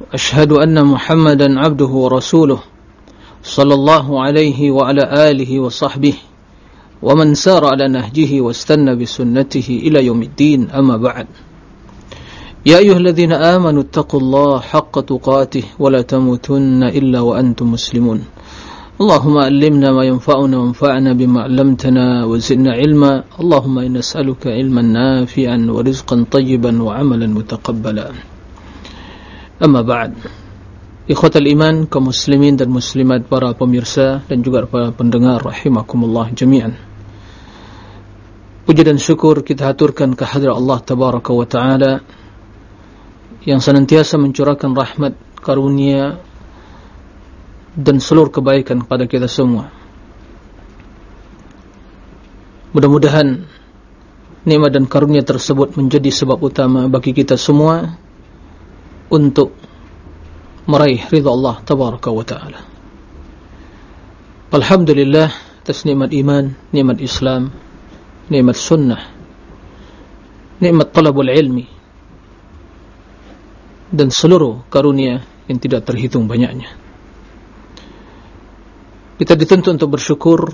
أشهد أن محمدا عبده ورسوله صلى الله عليه وعلى آله وصحبه ومن سار على نهجه واستنى بسنته إلى يوم الدين أما بعد. يا أيها الذين آمنوا اتقوا الله حق تقاته ولا تموتن إلا وأنتم مسلمون. اللهم علمنا ما ينفعنا وانفعنا بما علمتنا وزدنا علما. اللهم إن نسألك علما نافعا ورزقا طيبا وعملا متقبلا. Amma ba'd. Ikhwatal iman kaum muslimin dan muslimat para pemirsa dan juga para pendengar rahimakumullah jami'an. Puji dan syukur kita haturkan kehadirat Allah tabaraka wa taala yang senantiasa mencurahkan rahmat, karunia dan seluruh kebaikan kepada kita semua. Mudah-mudahan nikmat dan karunia tersebut menjadi sebab utama bagi kita semua untuk meraih ridha Allah tabaraka wa taala. Alhamdulillah atas nikmat iman, nikmat Islam, nikmat sunnah, nikmat talabul ilmi dan seluruh karunia yang tidak terhitung banyaknya. Kita dituntut untuk bersyukur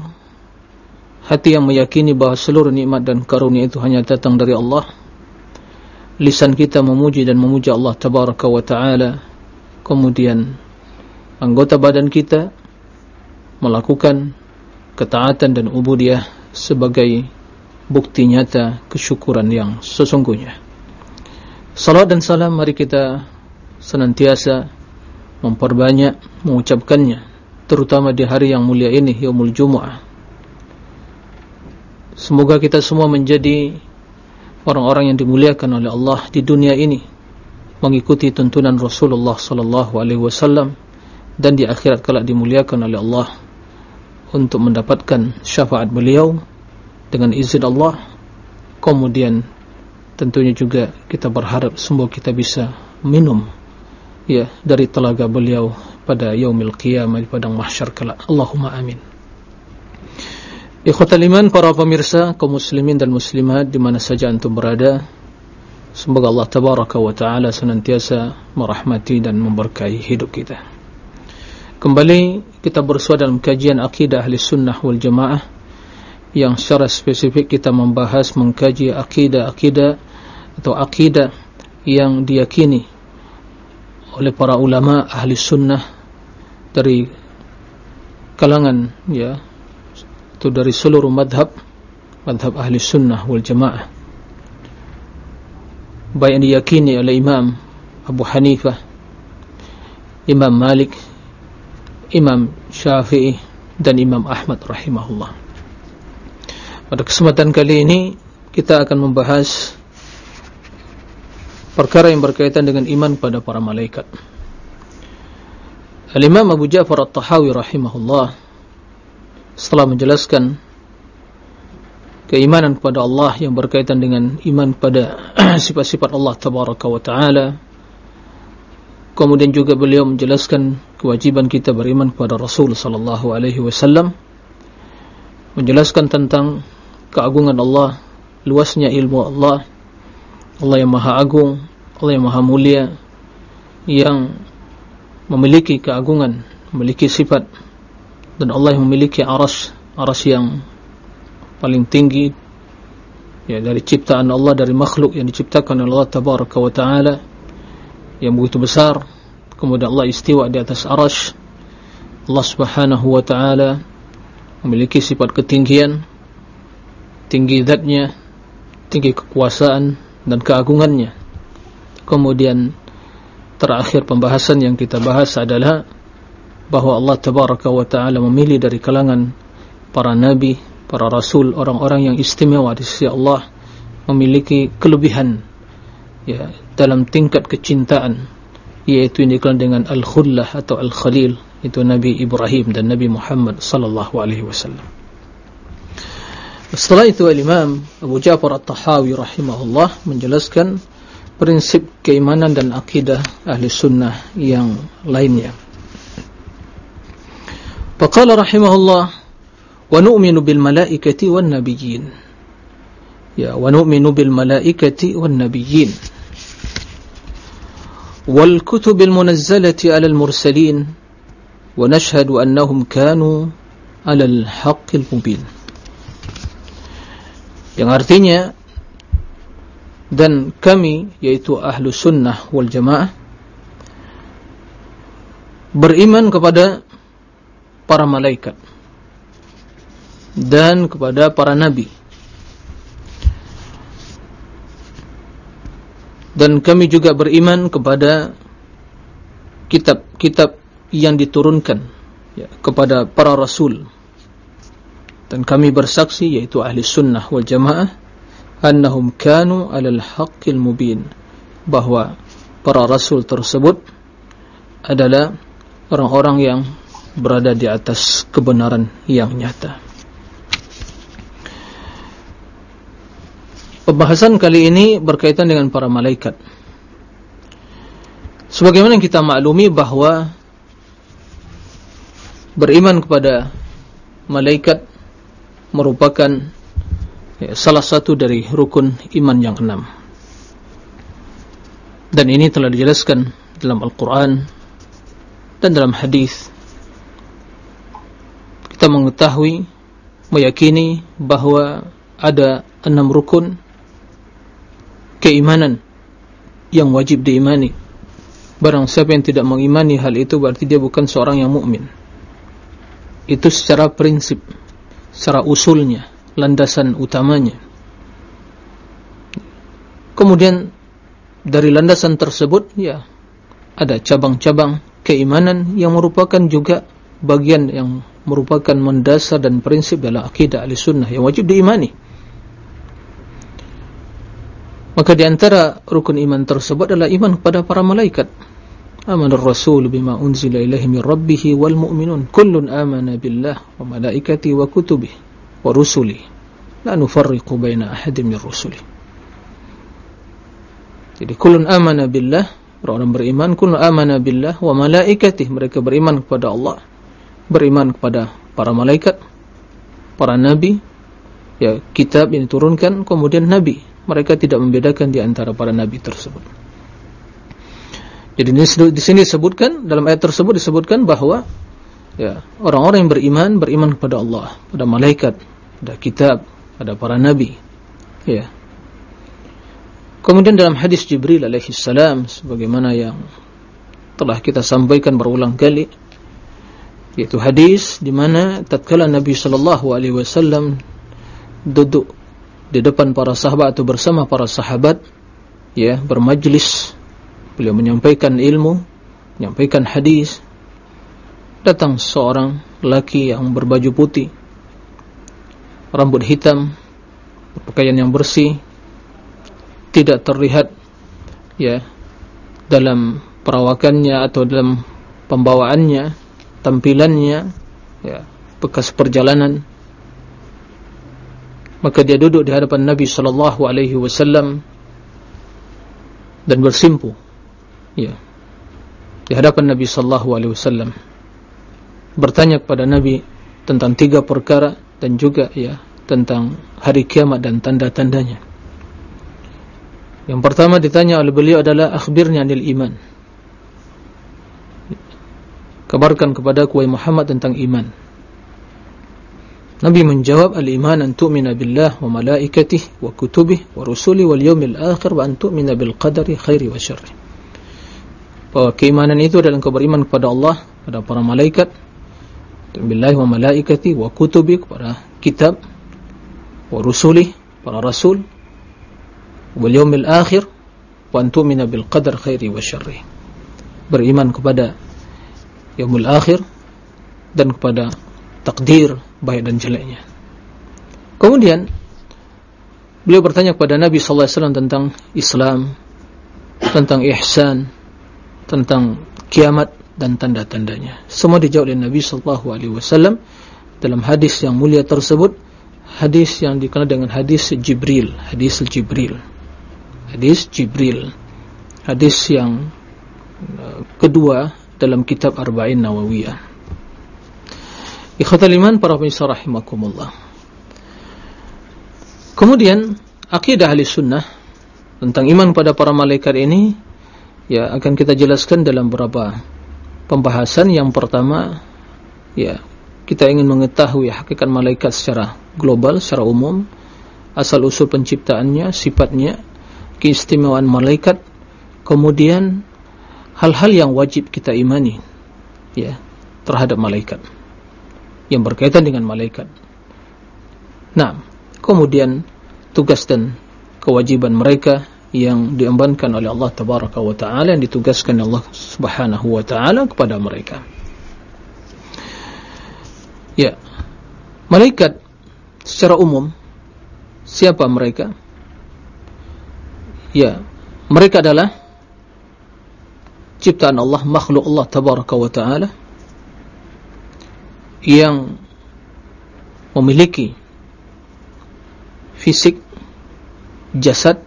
hati yang meyakini bahawa seluruh nikmat dan karunia itu hanya datang dari Allah lisan kita memuji dan memuja Allah tabaraka wa taala. Kemudian anggota badan kita melakukan ketaatan dan ubudiyah sebagai bukti nyata kesyukuran yang sesungguhnya. Salat dan salam mari kita senantiasa memperbanyak mengucapkannya terutama di hari yang mulia ini yaumul jumu'ah. Semoga kita semua menjadi orang-orang yang dimuliakan oleh Allah di dunia ini mengikuti tuntunan Rasulullah sallallahu alaihi wasallam dan di akhirat kelak dimuliakan oleh Allah untuk mendapatkan syafaat beliau dengan izin Allah. Kemudian tentunya juga kita berharap semoga kita bisa minum ya dari telaga beliau pada yaumil qiyamah di padang mahsyar kelak. Allahumma amin Ikhwatal iman para pemirsa kaum muslimin dan muslimat di mana saja antum berada semoga Allah tabaraka wa taala senantiasa merahmati dan memberkahi hidup kita. Kembali kita bersua dalam kajian akidah ahli sunnah wal jamaah yang secara spesifik kita membahas mengkaji akidah-akidah atau akidah yang diyakini oleh para ulama ahli sunnah dari kalangan ya itu dari seluruh madhab madhab ahli sunnah wal jamaah. Baik yang diyakini oleh imam Abu Hanifah imam Malik imam Syafi'i dan imam Ahmad rahimahullah. Pada kesempatan kali ini kita akan membahas perkara yang berkaitan dengan iman pada para malaikat. Al-Imam Abu Ja'far At-Tahawi rahimahullah setelah menjelaskan keimanan kepada Allah yang berkaitan dengan iman pada sifat-sifat Allah tabaraka wa taala. Kemudian juga beliau menjelaskan kewajiban kita beriman kepada Rasul sallallahu alaihi wasallam. Menjelaskan tentang keagungan Allah luasnya ilmu Allah. Allah yang maha agung Allah yang maha mulia yang memiliki keagungan memiliki sifat dan Allah yang memiliki aras aras yang paling tinggi. Ya dari ciptaan Allah dari makhluk yang diciptakan oleh Allah tabaraka wa taala. Yang begitu besar. Kemudian Allah istiwa di atas aras. Allah subhanahu wa taala memiliki sifat ketinggian. Tinggi zatnya. Tinggi kekuasaan dan keagungannya. Kemudian terakhir pembahasan yang kita bahas adalah bahawa Allah tabaraka wa taala memilih dari kalangan para nabi, para rasul, orang-orang yang istimewa di sisi Allah memiliki kelebihan ya dalam tingkat kecintaan yaitu yang dikenal dengan al-khullah atau al-khalil itu Nabi Ibrahim dan Nabi Muhammad sallallahu alaihi wasallam. Setelah itu Imam Abu Ja'far At-Tahawi rahimahullah menjelaskan prinsip keimanan dan akidah ahli sunnah yang lainnya Faqala rahimahullah wa nu'minu bil malaikati wan nabiyyin. Ya wa nu'minu bil malaikati wan nabiyyin. Wal kutubil munazzalati 'alal mursalin wa nashhadu annahum kanu 'alal haqqil mubin. Yang artinya dan kami yaitu ahlu sunnah wal jamaah beriman kepada para malaikat dan kepada para nabi. Dan kami juga beriman kepada kitab-kitab yang diturunkan ya, kepada para rasul. Dan kami bersaksi yaitu ahli sunnah wal jamaah annahum kanu alal haqqil mubin bahwa para rasul tersebut adalah orang-orang yang berada di atas kebenaran yang nyata pembahasan kali ini berkaitan dengan para malaikat sebagaimana kita maklumi bahwa beriman kepada malaikat merupakan ya, salah satu dari rukun iman yang enam. Dan ini telah dijelaskan dalam Al-Quran dan dalam hadis. Kita mengetahui, meyakini bahawa ada enam rukun keimanan yang wajib diimani. Barang siapa yang tidak mengimani hal itu berarti dia bukan seorang yang mukmin. Itu secara prinsip secara usulnya, landasan utamanya. Kemudian dari landasan tersebut, ya ada cabang-cabang keimanan yang merupakan juga bagian yang merupakan mendasar dan prinsip dalam akidah al-sunnah yang wajib diimani. Maka di antara rukun iman tersebut adalah iman kepada para malaikat. Aman rasul bima unzila ilaihi min rabbih wal mu'minun kullun amana billah wa malaikati wa kutubi wa rusuli la nufarriqu baina ahadin min rusuli. Jadi kullun amana billah, orang beriman kullun amana billah wa malaikatihi mereka beriman kepada Allah beriman kepada para malaikat para nabi ya kitab yang diturunkan kemudian nabi mereka tidak membedakan di antara para nabi tersebut jadi di sini disebutkan dalam ayat tersebut disebutkan bahawa ya orang-orang yang beriman beriman kepada Allah, pada malaikat, pada kitab, pada para nabi. Ya. Kemudian dalam hadis Jibril alaihi salam sebagaimana yang telah kita sampaikan berulang kali yaitu hadis di mana tatkala Nabi sallallahu alaihi wasallam duduk di depan para sahabat atau bersama para sahabat ya bermajlis beliau menyampaikan ilmu, menyampaikan hadis. Datang seorang laki yang berbaju putih, rambut hitam, pakaian yang bersih, tidak terlihat ya dalam perawakannya atau dalam pembawaannya, tampilannya, ya bekas perjalanan. Maka dia duduk di hadapan Nabi Sallallahu Alaihi Wasallam dan bersimpuh ya di hadapan Nabi sallallahu alaihi wasallam bertanya kepada Nabi tentang tiga perkara dan juga ya tentang hari kiamat dan tanda-tandanya. Yang pertama ditanya oleh beliau adalah akhbirni anil iman. Kabarkan kepada kuai Muhammad tentang iman. Nabi menjawab al-iman an tu'mina billah wa malaikatihi wa kutubihi wa rusuli wal yawmil akhir wa an tu'mina bil qadari khairi wa syarri bahwa keimanan itu adalah engkau beriman kepada Allah, kepada para malaikat, billahi wa malaikati wa kutubi kepada kitab, wa rusuli, para rasul, wal yawmil akhir, wa antumina bil qadar khairi wa syarri. Beriman kepada yaumul akhir dan kepada takdir baik dan jeleknya. Kemudian beliau bertanya kepada Nabi sallallahu alaihi wasallam tentang Islam, tentang ihsan, tentang kiamat dan tanda-tandanya. Semua dijawab oleh Nabi sallallahu alaihi wasallam dalam hadis yang mulia tersebut, hadis yang dikenal dengan hadis Jibril, hadis Jibril. Hadis Jibril. Hadis yang uh, kedua dalam kitab Arba'in Nawawiyah. Ikhwatul iman para pemirsa rahimakumullah. Kemudian akidah ahli sunnah tentang iman pada para malaikat ini ya akan kita jelaskan dalam beberapa pembahasan yang pertama ya kita ingin mengetahui hakikat malaikat secara global secara umum asal usul penciptaannya sifatnya keistimewaan malaikat kemudian hal-hal yang wajib kita imani ya terhadap malaikat yang berkaitan dengan malaikat. Nah kemudian tugas dan kewajiban mereka yang diembankan oleh Allah Tabaraka wa Ta'ala yang ditugaskan Allah Subhanahu wa Ta'ala kepada mereka. Ya malaikat secara umum siapa mereka? Ya mereka adalah ciptaan Allah makhluk Allah Tabaraka wa Ta'ala yang memiliki fisik jasad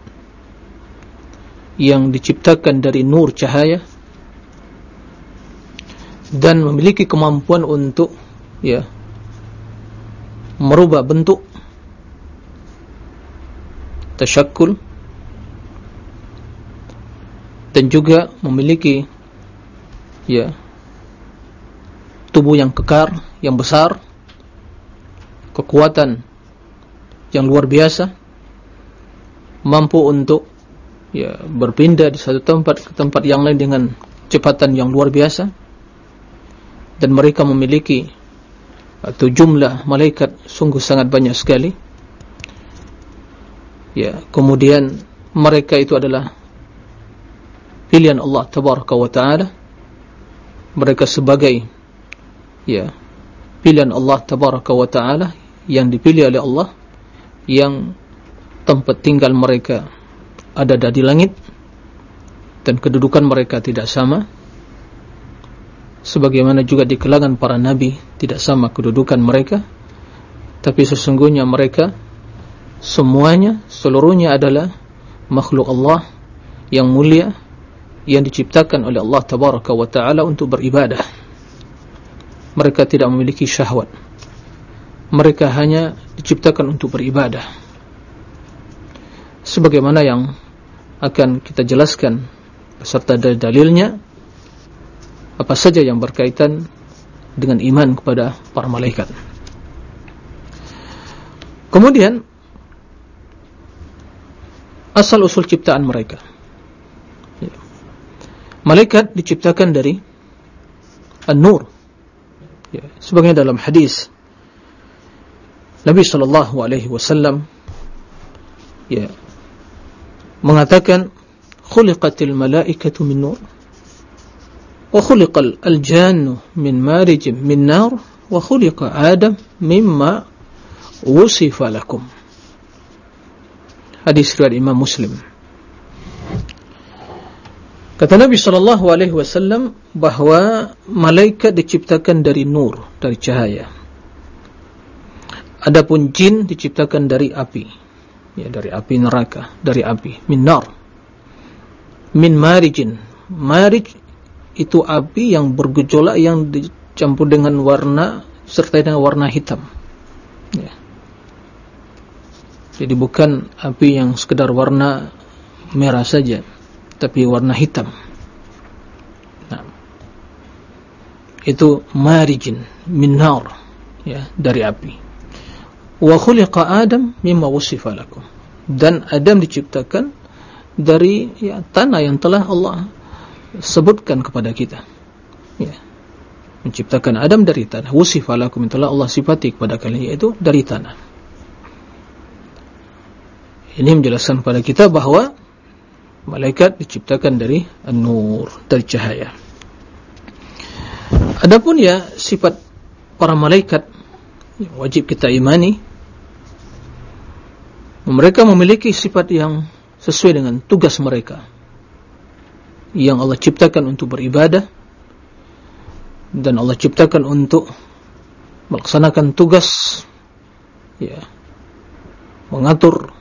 yang diciptakan dari nur cahaya dan memiliki kemampuan untuk ya merubah bentuk tasyakkul dan juga memiliki ya tubuh yang kekar yang besar kekuatan yang luar biasa mampu untuk ya berpindah di satu tempat ke tempat yang lain dengan kecepatan yang luar biasa. Dan mereka memiliki atau jumlah malaikat sungguh sangat banyak sekali. Ya kemudian mereka itu adalah pilihan Allah tabaraka wa taala. Mereka sebagai ya pilihan Allah tabaraka wa taala yang dipilih oleh Allah yang tempat tinggal mereka ada dari langit dan kedudukan mereka tidak sama sebagaimana juga di kalangan para nabi tidak sama kedudukan mereka tapi sesungguhnya mereka semuanya seluruhnya adalah makhluk Allah yang mulia yang diciptakan oleh Allah tabaraka wa taala untuk beribadah. Mereka tidak memiliki syahwat. Mereka hanya diciptakan untuk beribadah. Sebagaimana yang akan kita jelaskan beserta dalilnya apa saja yang berkaitan dengan iman kepada para malaikat. Kemudian asal usul ciptaan mereka. Malaikat diciptakan dari an-nur ya. sebagaimana dalam hadis Nabi wasallam ya mengatakan khuliqatil malaikatu min nur wa khuliqal aljannu min marij min nar wa khuliqa adam mimma wusifa lakum hadis riwayat Imam Muslim kata Nabi sallallahu alaihi wasallam bahwa malaikat diciptakan dari nur dari cahaya. Adapun jin diciptakan dari api. Ya dari api neraka dari api min nar. Min marijin marij itu api yang bergejolak yang dicampur dengan warna serta dengan warna hitam. Ya. Jadi bukan api yang sekedar warna merah saja tapi warna hitam. Nah. Itu marijin min nar ya dari api. Wa khuliqa adam mimma wusifa lakum. Dan adam diciptakan dari ya, tanah yang telah Allah sebutkan kepada kita. Ya. Menciptakan adam dari tanah. Wusifa lakum telah Allah sifati kepada kalian yaitu dari tanah. Ini menjelaskan kepada kita bahawa malaikat diciptakan dari an-nur dari cahaya. Adapun ya sifat para malaikat wajib kita imani mereka memiliki sifat yang sesuai dengan tugas mereka yang Allah ciptakan untuk beribadah dan Allah ciptakan untuk melaksanakan tugas ya mengatur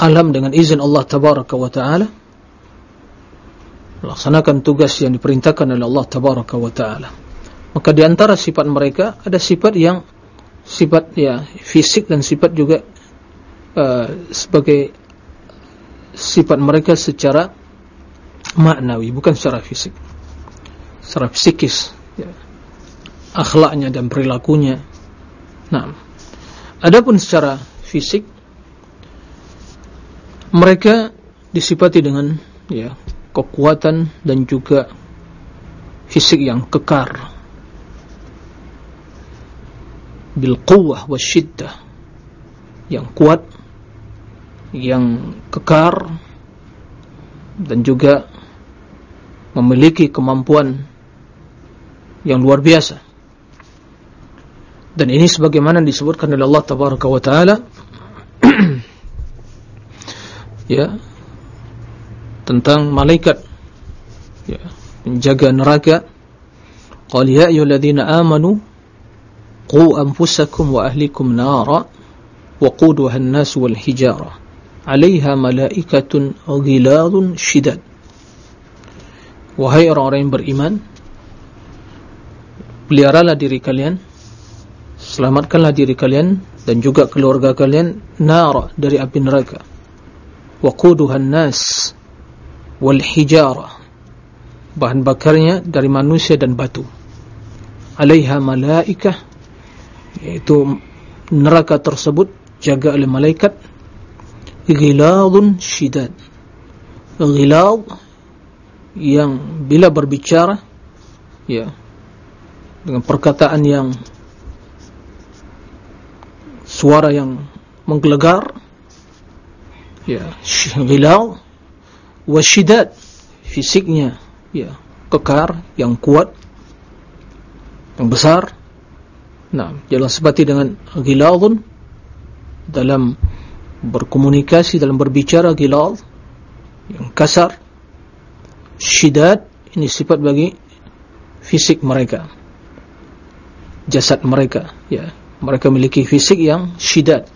alam dengan izin Allah tabaraka wa taala. Melaksanakan tugas yang diperintahkan oleh Allah tabaraka wa taala. Maka di antara sifat mereka ada sifat yang sifat ya fisik dan sifat juga uh, sebagai sifat mereka secara maknawi bukan secara fisik. Secara psikis ya. akhlaknya dan perilakunya. Nah adapun secara fisik mereka disifati dengan ya kekuatan dan juga fisik yang kekar. Bil quwwah wasyiddah yang kuat yang kekar dan juga memiliki kemampuan yang luar biasa. Dan ini sebagaimana disebutkan oleh Allah tabaraka wa taala ya. Tentang malaikat. Ya. Menjaga neraka. Qul ya ayyuhalladzina amanu qu anfusakum wa ahlikum nara waquduha an-nas wal hijara. 'alayha malaikatun ghiladun shidad. Wahai orang-orang yang beriman peliharalah diri kalian selamatkanlah diri kalian dan juga keluarga kalian nar dari api neraka waquduha an-nas wal hijara bahan bakarnya dari manusia dan batu. Alaiha malaikah yaitu neraka tersebut jaga oleh malaikat. Ghiladun shidad. Ghilad yang bila berbicara ya dengan perkataan yang suara yang menggelegar ya. Ghilau wa shidad. Fisiknya ya kekar yang kuat yang besar. Nah jelas seperti dengan ghilaudun dalam berkomunikasi dalam berbicara ghilaud yang kasar. Shidad ini sifat bagi fisik mereka. Jasad mereka ya. Mereka memiliki fisik yang shidad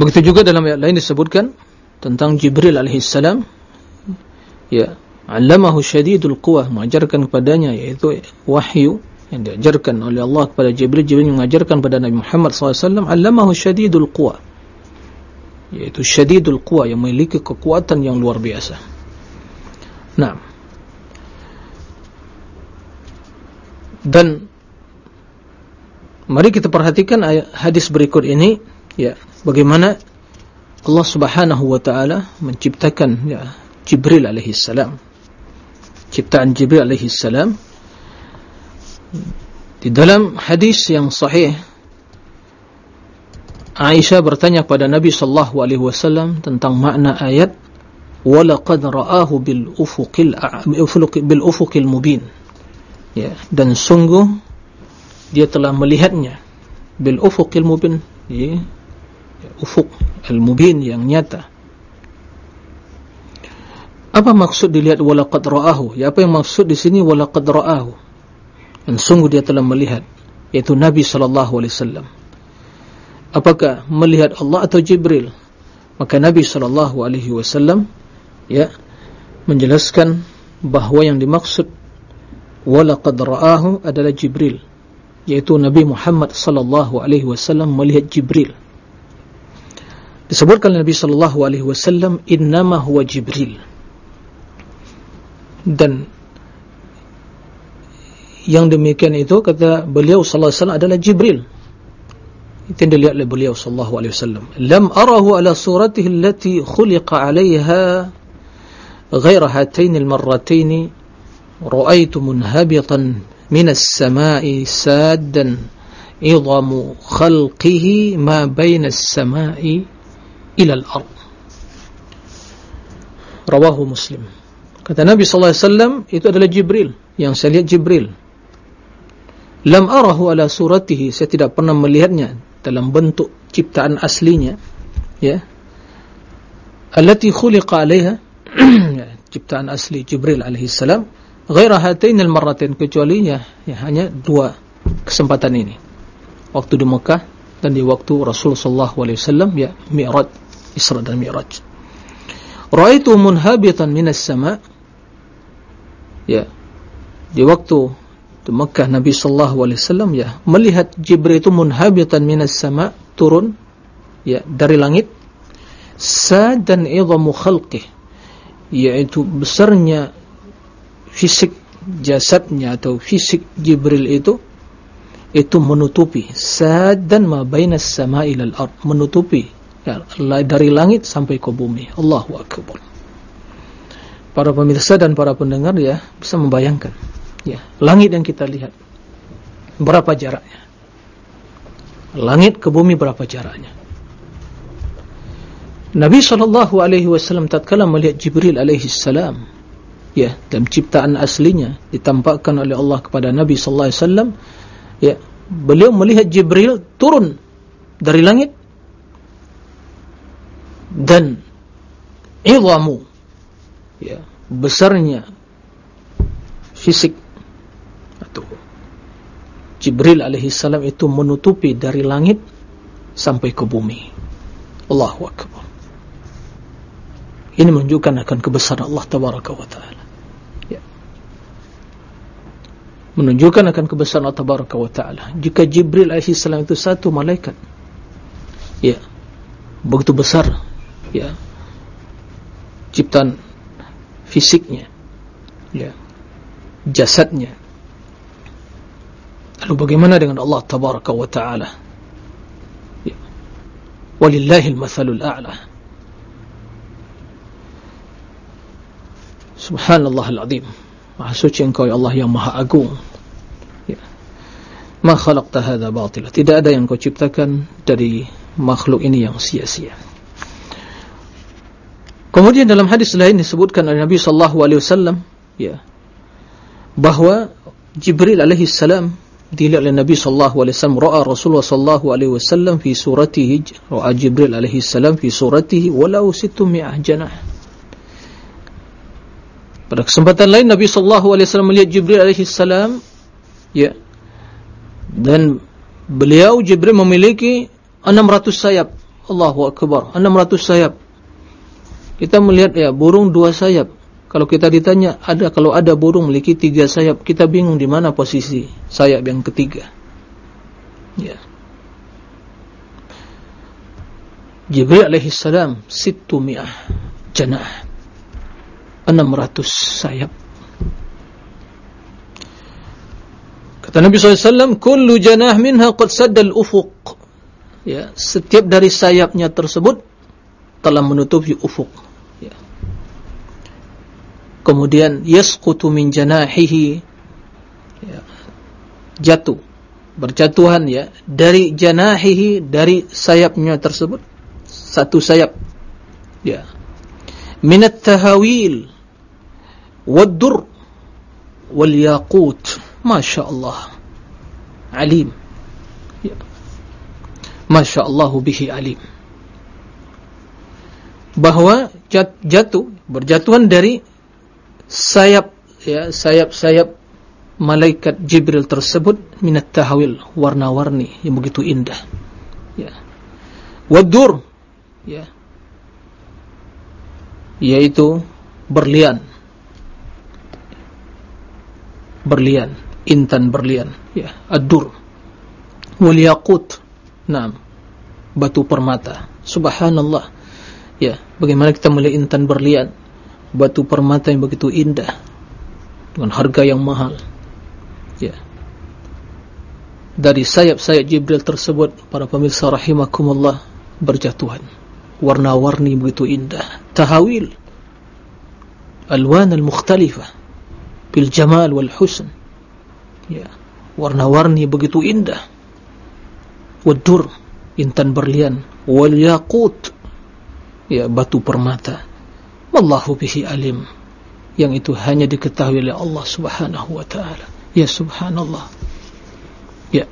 Begitu juga dalam ayat lain disebutkan tentang Jibril alaihissalam ya, allamahu syadidul quwah mengajarkan kepadanya yaitu wahyu yang diajarkan oleh Allah kepada Jibril. Jibril mengajarkan kepada Nabi Muhammad SAW allamahu syadidul quwah yaitu syadidul quwah yang memiliki kekuatan yang luar biasa. Nah dan mari kita perhatikan ayat hadis berikut ini. Ya bagaimana Allah Subhanahu wa taala menciptakan ya Jibril alaihi salam. Ciptaan Jibril alaihi salam. Di dalam hadis yang sahih Aisyah bertanya kepada Nabi sallallahu alaihi wasallam tentang makna ayat wa laqad ra'ahu bil ufuqil bil ufuqil mubin. Ya dan sungguh dia telah melihatnya bil ufuqil mubin. Ya ufuk al-mubin yang nyata. Apa maksud dilihat walaqad ra'ahu? Ya apa yang maksud di sini walaqad ra'ahu? Dan sungguh dia telah melihat yaitu Nabi sallallahu alaihi wasallam. Apakah melihat Allah atau Jibril? Maka Nabi sallallahu alaihi wasallam ya menjelaskan bahawa yang dimaksud walaqad ra'ahu adalah Jibril yaitu Nabi Muhammad sallallahu alaihi wasallam melihat Jibril disebutkan Nabi sallallahu alaihi wasallam innama huwa Jibril dan yang demikian itu kata beliau sallallahu alaihi wasallam adalah Jibril itu yang dilihat oleh beliau sallallahu alaihi wasallam lam arahu ala suratihi allati khuliqa 'alayha ghayra hatayn almarratayn ra'aytu munhabitan min as-sama'i saddan idhamu khalqihi ma bayna as-sama'i ilal ard rawahu muslim kata Nabi SAW itu adalah Jibril. Yang saya lihat Jibril. Lam arahu ala suratihi. Saya tidak pernah melihatnya dalam bentuk ciptaan aslinya. Ya. Allati khuliqa alaiha. Ya, ciptaan asli Jibril alaihi salam. Ghaira hatainil marratain. Kecuali ya hanya dua kesempatan ini. Waktu di Mekah dan di waktu Rasul sallallahu alaihi wasallam ya Mi'raj Isra dan Mi'raj. Ra'aitu munhabitan minas sama. Ya. Di waktu di Mekah Nabi wasallam ya melihat Jibril itu munhabitan minas sama turun ya dari langit. Sadan idhamu khalqih. Yaitu besarnya fisik jasadnya atau fisik Jibril itu itu menutupi. Sadan ma bainas sama'i lal ard. Menutupi. Ya, dari langit sampai ke bumi. Allahu akbar. Para pemirsa dan para pendengar ya bisa membayangkan. Ya langit yang kita lihat. Berapa jaraknya? Langit ke bumi berapa jaraknya? Nabi sallallahu alaihi wasallam tatkala melihat Jibril alaihi salam ya dalam ciptaan aslinya ditampakkan oleh Allah kepada Nabi sallallahu alaihi wasallam ya. Beliau melihat Jibril turun dari langit. Dan idhamu ya besarnya fisik atau Jibril alaihi salam itu menutupi dari langit sampai ke bumi. Allahu akbar. Ini menunjukkan akan kebesaran Allah Tabaraka wa Ta'ala. Ya. Menunjukkan akan kebesaran Allah Tabaraka wa Ta'ala. Jika Jibril AS itu satu malaikat. Ya. Begitu besar. Ya. Ciptaan fisiknya. Ya. Jasadnya. Lalu bagaimana dengan Allah Tabaraka wa Ta'ala? Ya. Walillahil mathalul a'la. Subhanallah al-azim Maha suci engkau ya Allah yang maha agung. Ya. Ma khalaqta hadha batila. Tidak ada yang kau ciptakan Dari makhluk ini yang sia-sia. Kemudian dalam hadis lain disebutkan oleh Nabi wasallam ya bahwa Jibril alaihi salam dilihat oleh Nabi sallallahu alaihi wasallam ra'a Rasulullah sallallahu alaihi wasallam fi suratihi ra'a Jibril alaihi salam fi suratihi walau 600 janah pada kesempatan lain Nabi sallallahu alaihi wasallam melihat Jibril alaihi salam ya. Dan beliau Jibril memiliki 600 sayap. Allahu akbar. 600 sayap. Kita melihat ya burung dua sayap. Kalau kita ditanya ada kalau ada burung memiliki tiga sayap, kita bingung di mana posisi sayap yang ketiga. Ya. Jibril alaihi salam 600 janah 600 sayap. Kata Nabi SAW, Kullu janah minha qad saddal ufuq. Ya, setiap dari sayapnya tersebut telah menutupi ufuk. Ya. Kemudian yasqutu min janahihi ya, jatuh berjatuhan ya dari janahihi dari sayapnya tersebut satu sayap ya minat tahawil wadur wal yaqut masyaallah alim masyaallah bihi alim bahwa jatuh berjatuhan dari sayap ya sayap-sayap malaikat jibril tersebut minat tahawil warna-warni yang begitu indah. Ya. Wadur ya. Yaitu berlian berlian, intan berlian, ya, adur, wal yaqut, nam, batu permata, subhanallah, ya, bagaimana kita melihat intan berlian, batu permata yang begitu indah, dengan harga yang mahal, ya, dari sayap-sayap Jibril tersebut, para pemirsa rahimakumullah, berjatuhan, warna-warni begitu indah, tahawil, alwan al-mukhtalifah, bil jamal wal husn. Ya. Warna-warni begitu indah. Wadur intan berlian. Wal yaqut ya batu permata. Wallahu bihi alim. Yang itu hanya diketahui oleh Allah Subhanahu wa taala. Ya subhanallah. Ya.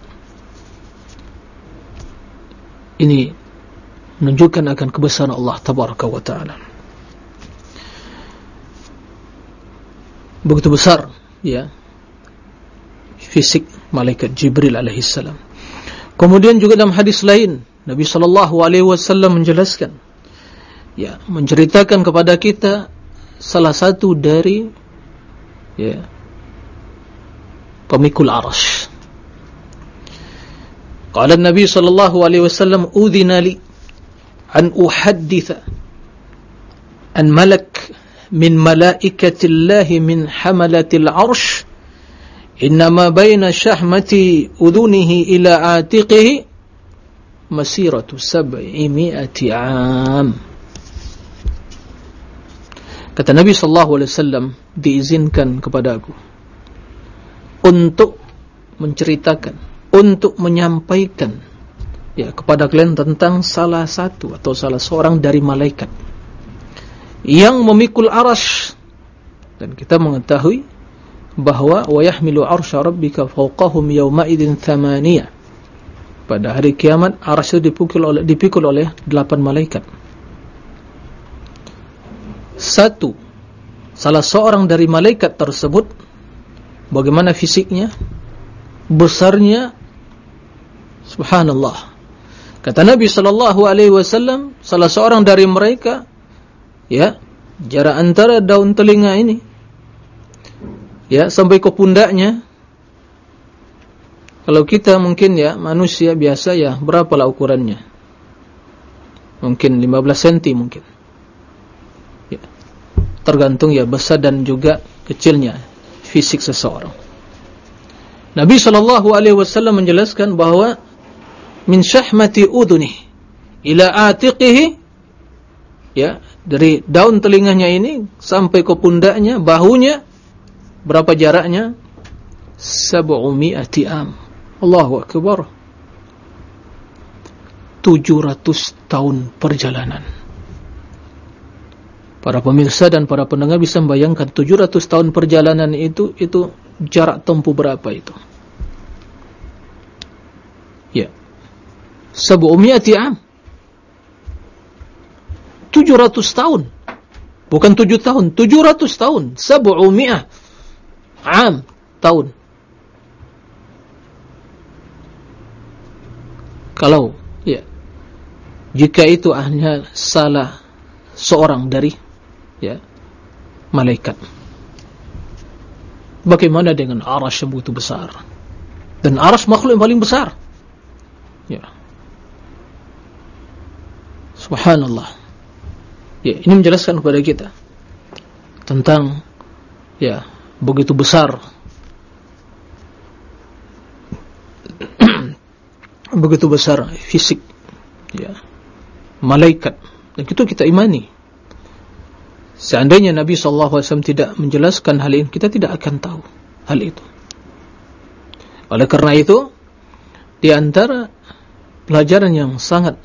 Ini menunjukkan akan kebesaran Allah tabaraka wa taala begitu besar ya fisik malaikat Jibril alaihissalam kemudian juga dalam hadis lain Nabi sallallahu alaihi wasallam menjelaskan ya menceritakan kepada kita salah satu dari ya pemikul arasy qala Nabi sallallahu alaihi wasallam udhina li an uhadditha an malak min malaikatillahi min hamalatil arsh innama baina syahmati udunihi ila atiqihi masiratu sab'i mi'ati am. Kata Nabi sallallahu alaihi wasallam diizinkan kepada aku untuk menceritakan untuk menyampaikan ya kepada kalian tentang salah satu atau salah seorang dari malaikat yang memikul arash dan kita mengetahui bahawa arsha rabbika fawqahum yawma idzin thamaniyah pada hari kiamat arsy itu dipikul oleh dipikul oleh delapan malaikat. Satu, salah seorang dari malaikat tersebut bagaimana fisiknya, besarnya, subhanallah. Kata Nabi wasallam, salah seorang dari mereka ya, jarak antara daun telinga ini ya sampai ke pundaknya kalau kita mungkin ya manusia biasa ya berapalah ukurannya? Mungkin 15 cm mungkin. Ya. Tergantung ya besar dan juga kecilnya fisik seseorang. Nabi sallallahu alaihi wasallam menjelaskan bahawa min syahmati udhuni ila atiqihi ya dari daun telinganya ini sampai ke pundaknya bahunya berapa jaraknya? 700 am. Allahu Akbar. 700 tahun perjalanan. Para pemirsa dan para pendengar bisa membayangkan 700 tahun perjalanan itu itu jarak tempuh berapa itu? Ya. Sabu'umiyati am 700 tahun. Bukan 7 tahun 700 tahun. Sabu'umiyah Am Tahun. Kalau ya jika itu hanya salah seorang dari ya malaikat. Bagaimana dengan arasy yang begitu besar? Dan arasy makhluk yang paling besar? Ya. Subhanallah ya ini menjelaskan kepada kita tentang ya begitu besar begitu besar fisik ya malaikat. Dan itu kita imani. Seandainya Nabi SAW tidak menjelaskan hal ini kita tidak akan tahu hal itu. Oleh karena itu di antara pelajaran yang sangat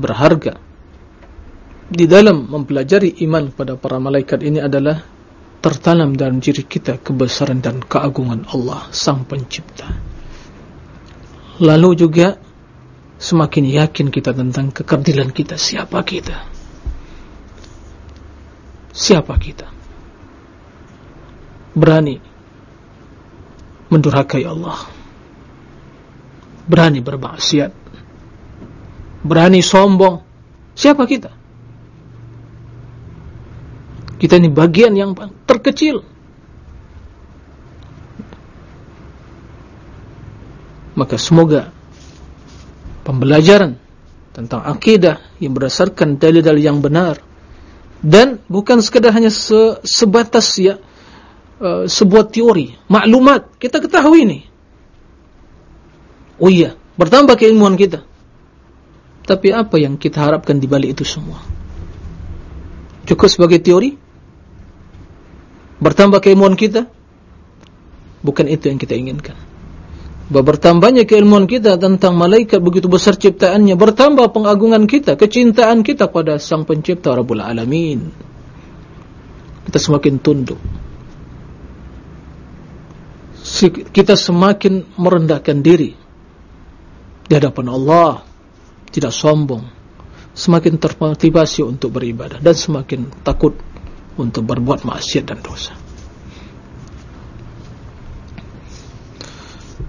berharga di dalam mempelajari iman pada para malaikat ini adalah tertanam dalam diri kita kebesaran dan keagungan Allah sang pencipta. Lalu juga semakin yakin kita tentang kekerdilan kita siapa kita? Siapa kita? Berani mendurhakai Allah. Berani bermaksiat. Berani sombong. Siapa kita kita ini bagian yang terkecil. Maka semoga pembelajaran tentang akidah yang berdasarkan dalil-dalil yang benar dan bukan sekadar hanya se sebatas ya uh, sebuah teori maklumat kita ketahui ini oh iya bertambah keilmuan kita. Tapi apa yang kita harapkan di balik itu semua? Cukup sebagai teori bertambah keilmuan kita? Bukan itu yang kita inginkan. Bertambahnya keilmuan kita tentang malaikat begitu besar ciptaannya bertambah pengagungan kita kecintaan kita pada sang pencipta Rabbul Alamin. Kita semakin tunduk. Kita semakin merendahkan diri di hadapan Allah. Tidak sombong. Semakin termotivasi untuk beribadah dan semakin takut untuk berbuat maksiat dan dosa.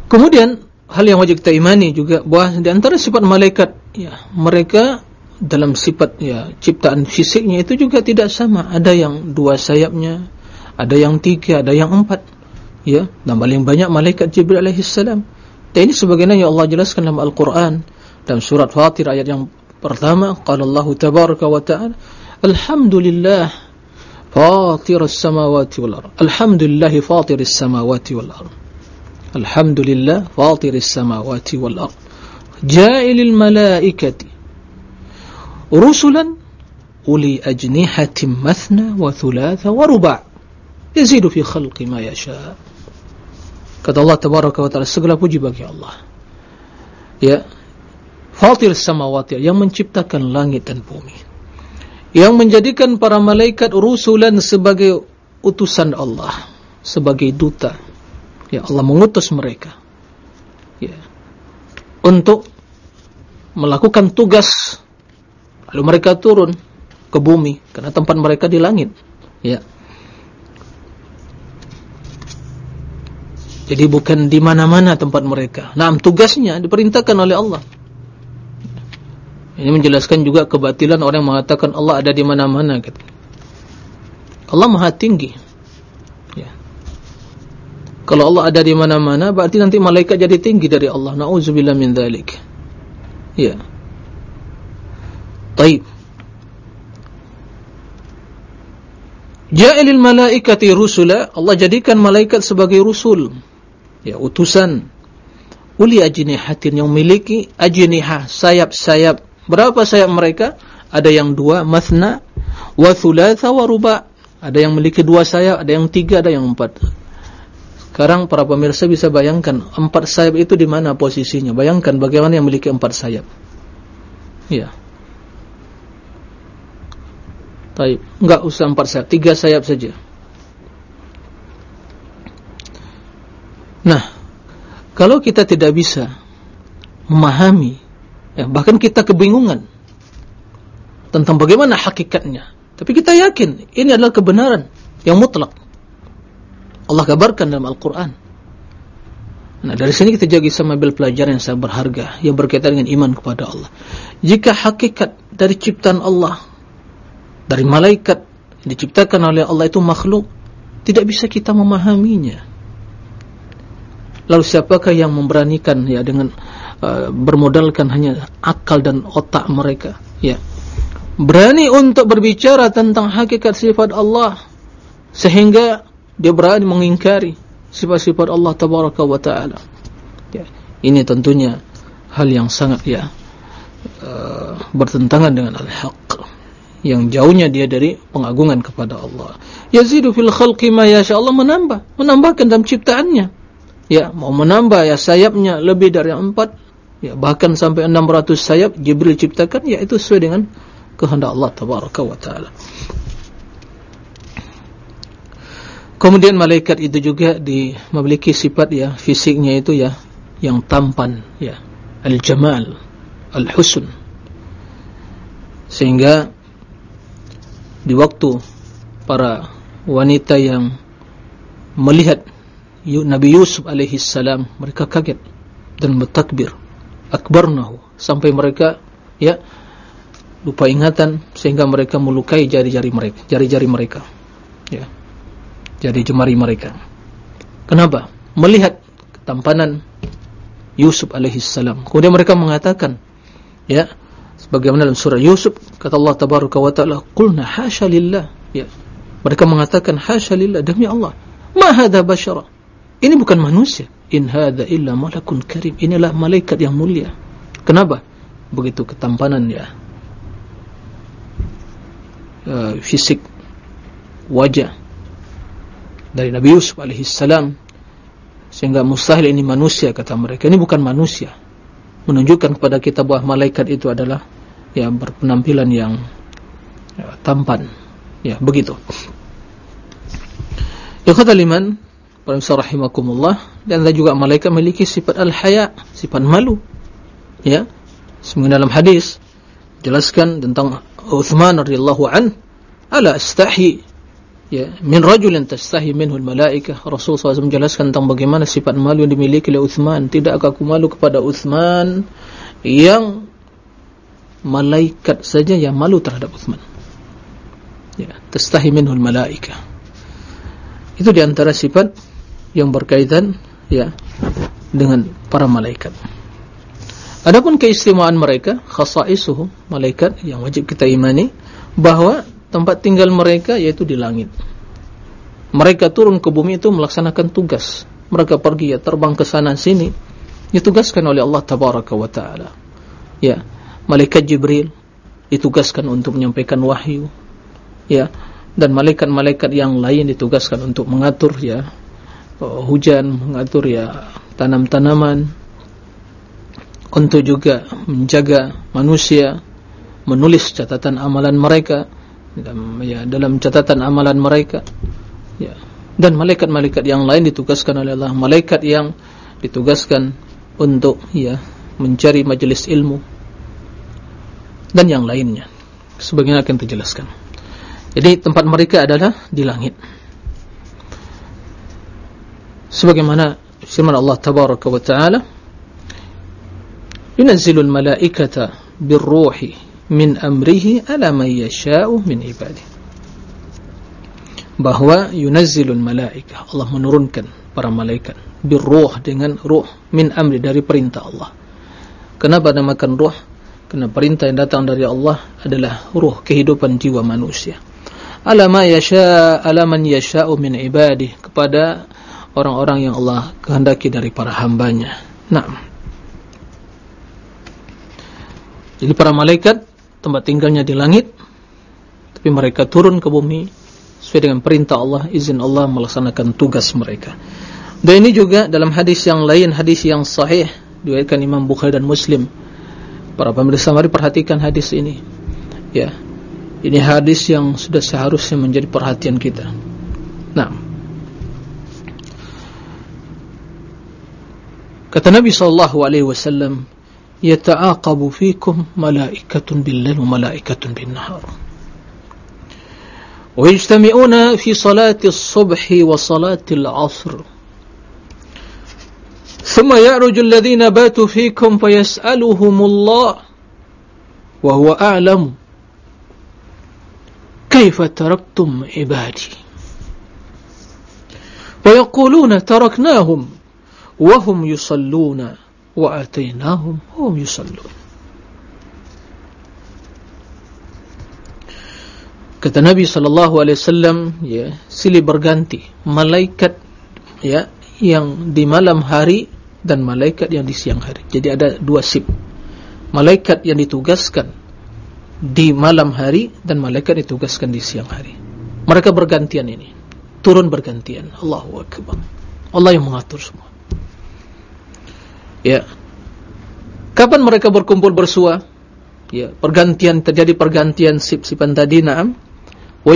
Kemudian hal yang wajib kita imani juga bahawa di antara sifat malaikat, ya, mereka dalam sifat ya, ciptaan fisiknya itu juga tidak sama. Ada yang dua sayapnya, ada yang tiga, ada yang empat. Ya, dan paling banyak malaikat Jibril alaihissalam. Ini sebagainya yang Allah jelaskan dalam Al-Quran dalam surat Fatir ayat yang pertama. Kata Allah Taala, Alhamdulillah fatir as-samawati wal ard alhamdulillah fatir as-samawati wal ard alhamdulillah fatir as-samawati wal ard ja'ilil malaikati rusulan uli ajnihatin mathna wa thulatha wa ruba' yazidu fi khalqi ma yasha kata Allah tabaraka wa ta'ala segala puji bagi Allah. Ya fatir samawati yang menciptakan langit dan bumi yang menjadikan para malaikat rusulan sebagai utusan Allah sebagai duta ya Allah mengutus mereka ya untuk melakukan tugas Lalu mereka turun ke bumi karena tempat mereka di langit. Ya. Jadi bukan di mana-mana tempat mereka. Nah, tugasnya diperintahkan oleh Allah. Ini menjelaskan juga kebatilan orang yang mengatakan Allah ada di mana-mana. Allah maha tinggi. Ya. Kalau Allah ada di mana-mana, berarti nanti malaikat jadi tinggi dari Allah. Nauzubillah min dzalik. Ya. Taib. Ja'ilil malaikati rusula, Allah jadikan malaikat sebagai rusul. Ya, utusan. Uli ajnihatin yang memiliki ajnihah, sayap-sayap. Berapa sayap mereka? Ada yang dua, mathna, wa thulatha wa. Ada yang memiliki dua sayap, ada yang tiga, ada yang empat. Sekarang para pemirsa bisa bayangkan empat sayap itu di mana posisinya. Bayangkan bagaimana yang memiliki empat sayap. Ya. Taib. Enggak usah empat sayap, tiga sayap saja. Nah, kalau kita tidak bisa memahami, ya, bahkan kita kebingungan tentang bagaimana hakikatnya, tapi kita yakin ini adalah kebenaran yang mutlak. Allah kabarkan dalam Al-Quran. Nah, dari sini kita juga bisa mengambil pelajaran yang sangat berharga yang berkaitan dengan iman kepada Allah. Jika hakikat dari ciptaan Allah dari malaikat diciptakan oleh Allah itu makhluk tidak bisa kita memahaminya lalu siapakah yang memberanikan ya dengan uh, bermodalkan hanya akal dan otak mereka. Ya. Berani untuk berbicara tentang hakikat sifat Allah sehingga dia berani mengingkari sifat-sifat Allah tabaraka wa taala. Ya. Ini tentunya hal yang sangat ya uh, bertentangan dengan al-haq yang jauhnya dia dari pengagungan kepada Allah. Yazidu fil khalqi ma yasha. Allah menambah, menambahkan dalam ciptaannya. Ya, mau menambah ya sayapnya lebih dari empat, ya bahkan sampai 600 sayap Jibril ciptakan, ya itu sesuai dengan kehendak Allah tabaraka wa taala. Kemudian malaikat itu juga di memiliki sifat ya fisiknya itu ya yang tampan ya al-jamal al-husn sehingga di waktu para wanita yang melihat Nabi Yusuf alaihi salam mereka kaget dan bertakbir akbarnahu. Sampai mereka ya lupa ingatan sehingga mereka melukai jari-jari mereka jari-jari mereka ya jari jemari mereka. Kenapa? Melihat ketampanan Yusuf alaihi salam. Kemudian mereka mengatakan ya Bagaimana dalam surah Yusuf kata Allah tabaraka wa taala qulna hasya lillah. Ya mereka mengatakan hasya lillah demi Allah. Ma hadza bashara? Ini bukan manusia in hadza illa malakun karim. Inilah malaikat yang mulia. Kenapa? Begitu ketampanan ya uh, fisik wajah dari Nabi Yusuf alaihi salam. Sehingga mustahil ini manusia kata mereka. Ini bukan manusia. Menunjukkan kepada kita bahawa malaikat itu adalah ya berpenampilan yang ya, tampan. Ya begitu. Ya liman rahimakumullah. Dan juga malaikat memiliki sifat al-haya sifat malu. Ya. Sebenarnya dalam hadis jelaskan tentang Uthman radhiyallahu an ala astahi? Ya. Min rajulin tastahi minhu al-malaikah. Rasul SAW menjelaskan tentang bagaimana sifat malu yang dimiliki oleh Uthman. Tidak aku malu kepada Uthman yang malaikat saja yang malu terhadap Uthman? Ya. Tastahi minhu al-malaikah. Itu diantara sifat yang berkaitan ya dengan para malaikat adapun keistimewaan mereka khasaisuhu malaikat yang wajib kita imani bahawa tempat tinggal mereka yaitu di langit. Mereka turun ke bumi itu melaksanakan tugas. Mereka pergi ya terbang ke sana sini ditugaskan oleh Allah tabaraka wa taala. Ya, malaikat Jibril ditugaskan untuk menyampaikan wahyu. Ya, dan malaikat-malaikat yang lain ditugaskan untuk mengatur ya hujan, mengatur ya tanam-tanaman. Untuk juga menjaga manusia menulis catatan amalan mereka dalam, ya, dalam catatan amalan mereka ya. dan malaikat-malaikat yang lain ditugaskan oleh Allah. Malaikat yang ditugaskan untuk ya mencari majelis ilmu. Dan yang lainnya. Sebagaimana akan terjelaskan. Jadi tempat mereka adalah di langit sebagaimana firman Allah tabaraka wa taala yunazzilul malaikata birruhi min amrihi ala man yasha'u min ibadi bahwa yunazzilul malaika Allah menurunkan para malaikat birruh dengan ruh min amri dari perintah Allah. Kenapa namakan ruh? Kerana perintah yang datang dari Allah adalah ruh kehidupan jiwa manusia. Ala ma yasha ala man yasha'u min ibadi kepada orang-orang yang Allah kehendaki dari para hambanya. Na'am. Jadi para malaikat tempat tinggalnya di langit tapi mereka turun ke bumi sesuai dengan perintah Allah izin Allah melaksanakan tugas mereka. Dan ini juga dalam hadis yang lain hadis yang sahih diriwayatkan Imam Bukhari dan Muslim. Para pemirsa mari perhatikan hadis ini. Ya ini hadis yang sudah seharusnya menjadi perhatian kita. Nah kata Nabi sallallahu alaihi wasallam يتعاقب فيكم ملائكة بالليل وملائكة بالنهار. ويجتمعون في صلاة الصبح وصلاة العصر. ثم يعرج الذين باتوا فيكم فيسألهم الله وهو أعلم. كيف تركتم عبادي؟ ويقولون تركناهم. wahum yusalluna wa atainahum wahum yusallun kata Nabi sallallahu alaihi wasallam ya silih berganti. Malaikat ya yang di malam hari dan malaikat yang di siang hari. Jadi ada dua sip. Malaikat yang ditugaskan di malam hari dan malaikat ditugaskan di siang hari. Mereka bergantian ini. Turun bergantian. Allahu akbar. Allah yang mengatur semua. Ya. Kapan mereka berkumpul bersua? Ya, pergantian terjadi pergantian sip-sipan tadi na'am. Wa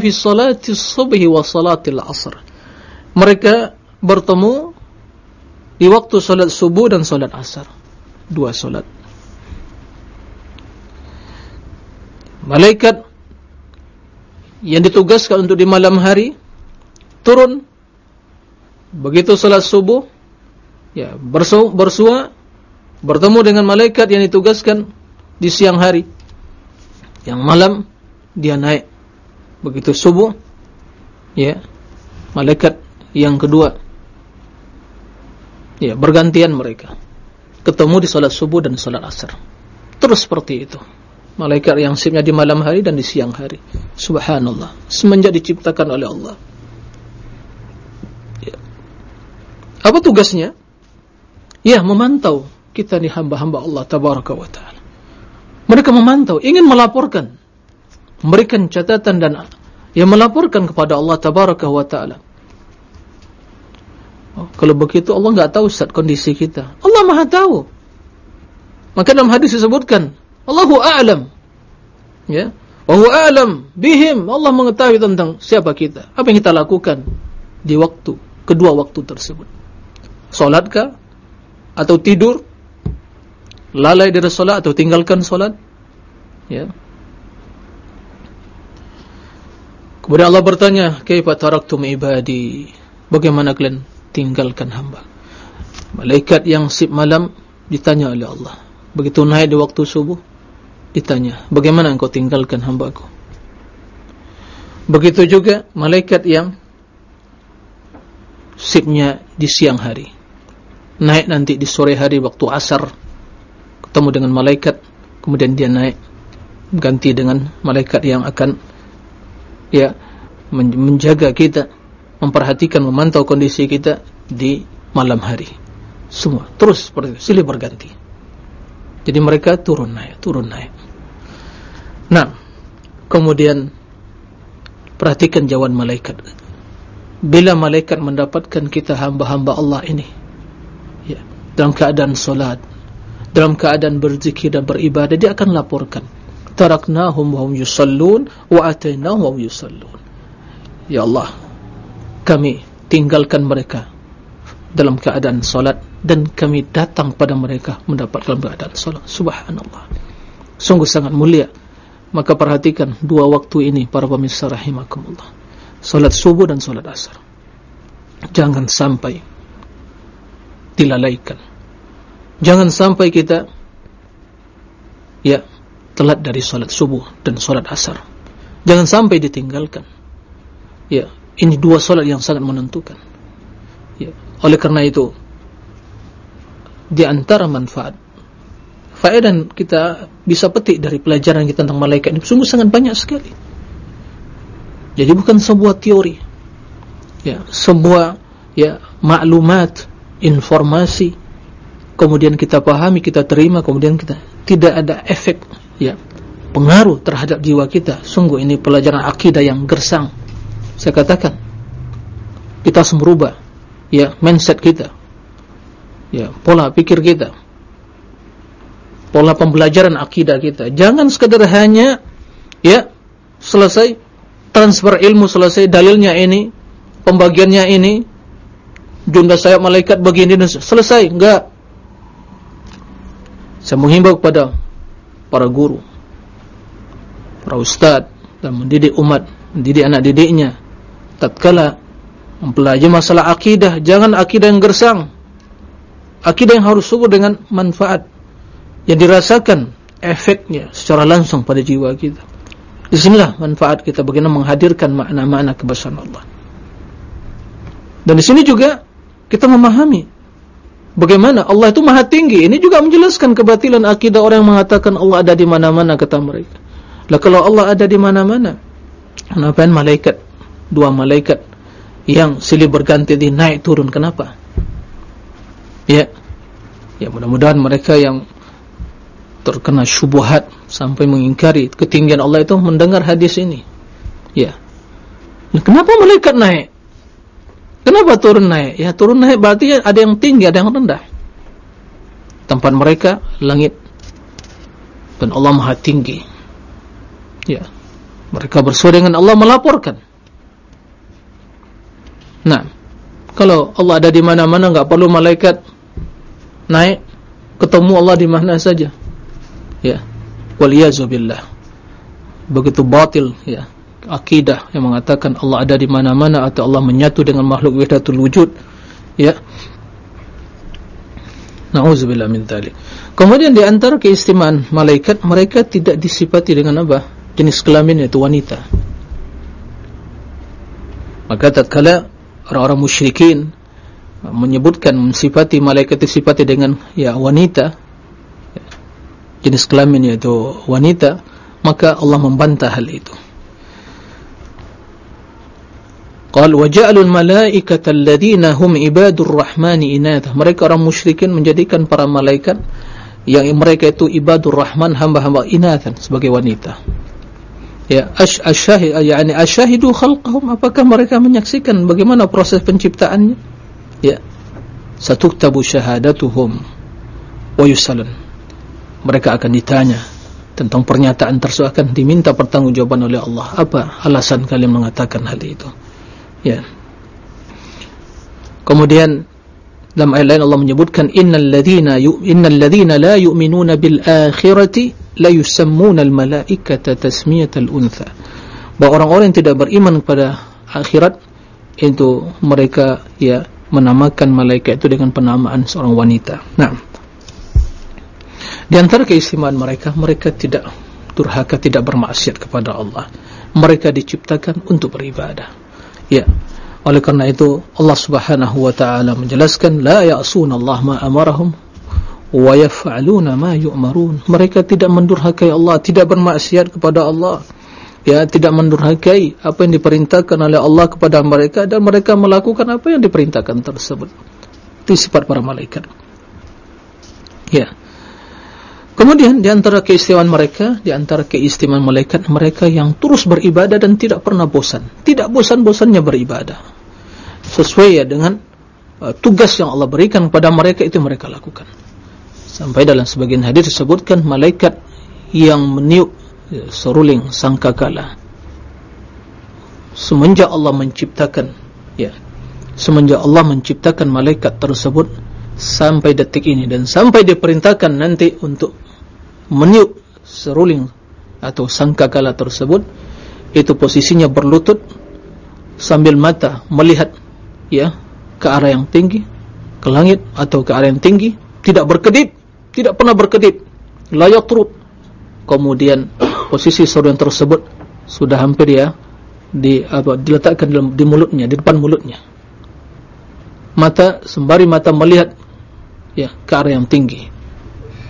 fi salati subhi wa salati al-'asr. Mereka bertemu di waktu salat subuh dan salat asar. Dua salat. Malaikat yang ditugaskan untuk di malam hari turun begitu salat subuh ya bersua, bersua bertemu dengan malaikat yang ditugaskan di siang hari. Yang malam dia naik. Begitu subuh ya malaikat yang kedua ya bergantian mereka. Ketemu di salat subuh dan salat asar. Terus seperti itu. Malaikat yang sibnya di malam hari dan di siang hari. Subhanallah. Semenjak diciptakan oleh Allah. Ya. apa tugasnya Ya, memantau kita ni hamba-hamba Allah tabaraka wa taala. Mereka memantau, ingin melaporkan, memberikan catatan dan yang melaporkan kepada Allah tabaraka wa taala. Oh, kalau begitu Allah enggak tahu saat kondisi kita. Allah Maha tahu. Maka dalam hadis disebutkan, Allahu a'lam. Ya. Wa huwa a'lam bihim. Allah mengetahui tentang siapa kita. Apa yang kita lakukan di waktu kedua waktu tersebut. Salatkah atau tidur lalai dari solat atau tinggalkan solat ya Kemudian Allah bertanya, "Kaifa taraktum ibadi?" Bagaimana kalian tinggalkan hamba? Malaikat yang sip malam ditanya oleh Allah. Begitu naik di waktu subuh, ditanya, "Bagaimana engkau tinggalkan hamba-Ku?" Begitu juga malaikat yang sipnya di siang hari. Naik nanti di sore hari waktu asar. Ketemu dengan malaikat, kemudian dia naik. Ganti dengan malaikat yang akan ya menjaga kita. Memperhatikan memantau kondisi kita di malam hari. Semua. Terus seperti itu. Silih berganti. Jadi mereka turun naik turun naik. Nah kemudian perhatikan jawaban malaikat. Bila malaikat mendapatkan kita hamba-hamba Allah ini dalam keadaan solat dalam keadaan berzikir dan beribadah dia akan laporkan. Taraknahum wa yusallun wa atainahum wa yusallun. Ya Allah kami tinggalkan mereka dalam keadaan salat dan kami datang pada mereka mendapatkan keadaan salat subhanallah. Sungguh sangat mulia. Maka perhatikan dua waktu ini para pemirsa rahimakumullah. Salat subuh dan salat asar. Jangan sampai dilalaikan jangan sampai kita ya telat dari solat subuh dan solat asar. Jangan sampai ditinggalkan. Ya, ini dua solat yang sangat menentukan. Ya, oleh karena itu, di antara manfaat, faedah kita bisa petik dari pelajaran kita tentang malaikat ini sungguh sangat banyak sekali. Jadi bukan sebuah teori, ya, sebuah ya maklumat, informasi, kemudian kita pahami, kita terima, kemudian kita tidak ada efek ya pengaruh terhadap jiwa kita. Sungguh ini pelajaran akidah yang gersang. Saya katakan kita harus merubah ya mindset kita ya pola pikir kita pola pembelajaran akidah kita. Jangan sekadar hanya ya selesai transfer ilmu selesai dalilnya ini pembagiannya ini jumlah sayap malaikat begini selesai enggak. Saya menghimbau kepada para guru para ustaz dan mendidik umat mendidik anak didiknya tatkala mempelajari masalah akidah jangan akidah yang gersang. Akidah yang harus sungguh dengan manfaat yang dirasakan efeknya secara langsung pada jiwa kita. Disinilah manfaat kita bagaimana menghadirkan makna-makna kebesaran Allah. Dan di sini juga kita memahami Bagaimana Allah itu maha tinggi. Ini juga menjelaskan kebatilan akidah orang yang mengatakan Allah ada di mana-mana kata mereka. Lah kalau Allah ada di mana-mana Kenapa malaikat? Dua malaikat Yang silih berganti di naik turun. Kenapa? Ya. Ya mudah-mudahan mereka yang Terkena syubuhat Sampai mengingkari ketinggian Allah itu Mendengar hadis ini. Ya. Nah, Kenapa malaikat naik Kenapa turun naik? Ya turun naik berarti ada yang tinggi, ada yang rendah. Tempat mereka langit dan Allah Maha Tinggi. Ya. Mereka bersuara dengan Allah melaporkan. Nah, kalau Allah ada di mana-mana enggak perlu malaikat naik ketemu Allah di mana saja. Ya. Waliyazubillah. Begitu batil ya akidah yang mengatakan Allah ada di mana-mana atau Allah menyatu dengan makhluk wahdatul wujud ya. Na'udzubillah min dzalik kemudian di antara keistimewaan malaikat mereka tidak disifati dengan apa? Jenis kelamin yaitu wanita. Maka tatkala orang-orang musyrikin menyebutkan mensifati malaikat disifati dengan ya wanita jenis kelamin yaitu wanita maka Allah membantah hal itu Qal wa ja'alul malaikata alladhina hum ibadur rahmani inatha. Mereka orang musyrikin menjadikan para malaikat yang mereka itu ibadur rahman hamba-hamba inathan sebagai wanita. Ya, ash ashahid yani ashahidu khalqahum apakah mereka menyaksikan bagaimana proses penciptaannya? Ya. Satuktabu syahadatuhum wa yusalun. Mereka akan ditanya tentang pernyataan tersebut akan diminta pertanggungjawaban oleh Allah. Apa alasan kalian mengatakan hal itu? Ya. Kemudian dalam ayat lain Allah menyebutkan innal ladzina innal ladzina la yu'minuna bil akhirati la yusammuna al malaikata tasmiyatal untha Bahawa orang-orang yang tidak beriman kepada akhirat itu mereka ya menamakan malaikat itu dengan penamaan seorang wanita. Nah, di antara keistimewaan mereka, mereka tidak durhaka, tidak bermaksiat kepada Allah. Mereka diciptakan untuk beribadah. Ya. Oleh karena itu Allah Subhanahu wa taala menjelaskan la ya'sun Allah ma amarahum wa yaf'aluna ma yu'marun. Mereka tidak mendurhakai Allah, tidak bermaksiat kepada Allah ya tidak mendurhakai apa yang diperintahkan oleh Allah kepada mereka dan mereka melakukan apa yang diperintahkan tersebut itu sifat para malaikat ya kemudian di antara keistimewaan mereka di antara keistimewaan malaikat mereka yang terus beribadah dan tidak pernah bosan. Tidak bosan-bosannya beribadah. Sesuai ya dengan uh, tugas yang Allah berikan kepada mereka itu mereka lakukan. Sampai dalam sebagian hadis disebutkan malaikat yang meniup ya, seruling sangkakala. Semenjak Allah menciptakan ya semenjak Allah menciptakan malaikat tersebut sampai detik ini dan sampai diperintahkan nanti untuk meniup seruling atau sangkakala tersebut itu posisinya berlutut sambil mata melihat ya ke arah yang tinggi ke langit atau ke arah yang tinggi tidak berkedip tidak pernah berkedip layak turut kemudian posisi saudara tersebut sudah hampir ya di apa diletakkan dalam di mulutnya di depan mulutnya. Mata sembari mata melihat ya ke arah yang tinggi.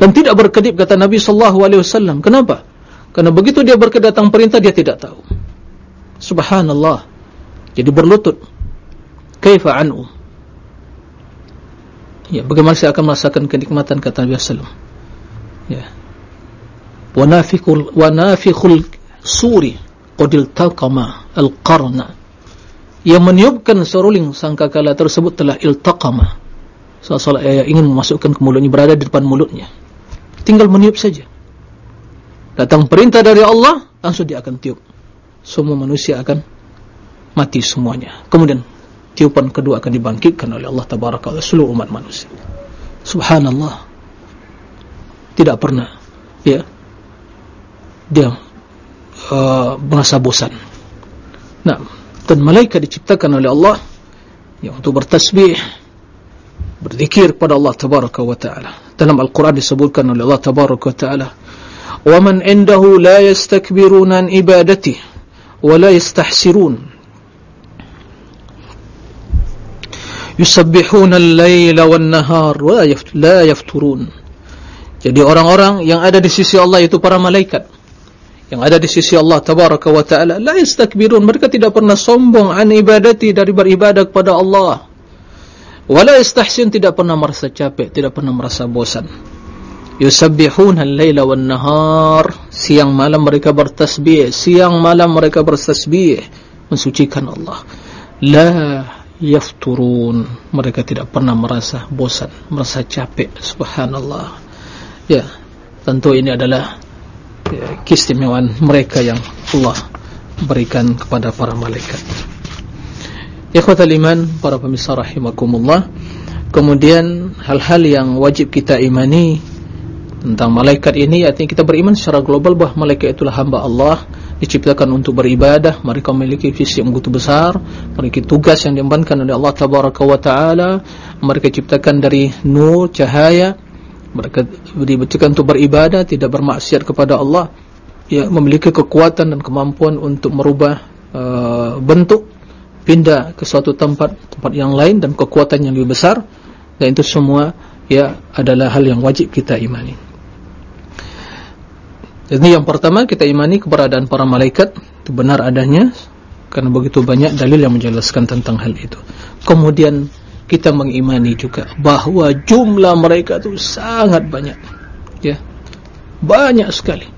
Dan tidak berkedip kata Nabi sallallahu alaihi wasallam. Kenapa? Karena begitu dia berkedatang perintah dia tidak tahu. Subhanallah. Jadi berlutut. Kaifa an'u ya bagaimana saya akan merasakan kenikmatan kata Nabi sallallahu ya. Wanafikul wanafikul suri qadil taqama alqarna. Yang meniupkan seruling sangkakala tersebut telah iltaqama seolah-olah ia ingin memasukkan ke mulutnya berada di depan mulutnya. Tinggal meniup saja. Datang perintah dari Allah langsung dia akan tiup. Semua manusia akan mati semuanya. Kemudian tiupan kedua akan dibangkitkan oleh Allah tabaraka wa seluruh umat manusia. Subhanallah. Tidak pernah ya dia uh, merasa bosan. Nah, dan malaikat diciptakan oleh Allah yang untuk bertasbih, berzikir kepada Allah Tabaraka wa Taala. Dalam Al-Quran disebutkan oleh Allah Tabaraka wa Taala, "Wa man indahu la yastakbiruna an ibadatihi wa la yastahsirun." yusabbihuna al-layla wan-nahar wa la yafturun. Jadi orang-orang yang ada di sisi Allah itu para malaikat yang ada di sisi Allah tabaraka wa taala la yastakbirun mereka tidak pernah sombong an ibadati dari beribadah kepada Allah wala yastahsin tidak pernah merasa capek tidak pernah merasa bosan. Yusabbihuna al-laila wan nahar siang malam mereka bertasbih. Siang malam mereka bertasbih. Mensucikan Allah. La yafturun. Mereka tidak pernah merasa bosan merasa capek. Subhanallah. Ya tentu ini adalah keistimewaan mereka yang Allah berikan kepada para malaikat. Ikhwatal iman, para pemirsa rahimakumullah. Kemudian hal-hal yang wajib kita imani tentang malaikat ini artinya kita beriman secara global bahawa malaikat itulah hamba Allah diciptakan untuk beribadah. Mereka memiliki visi yang begitu besar memiliki tugas yang diembankan oleh Allah Tabaraka wa Ta'ala. Mereka diciptakan dari nur, cahaya. Mereka diberikan untuk beribadah tidak bermaksiat kepada Allah. Ya memiliki kekuatan dan kemampuan untuk merubah uh, bentuk pindah ke suatu tempat tempat yang lain dan kekuatan yang lebih besar dan itu semua ya adalah hal yang wajib kita imani. Jadi yang pertama kita imani keberadaan para malaikat itu benar adanya karena begitu banyak dalil yang menjelaskan tentang hal itu. Kemudian kita mengimani juga bahawa jumlah mereka itu sangat banyak ya. Banyak sekali.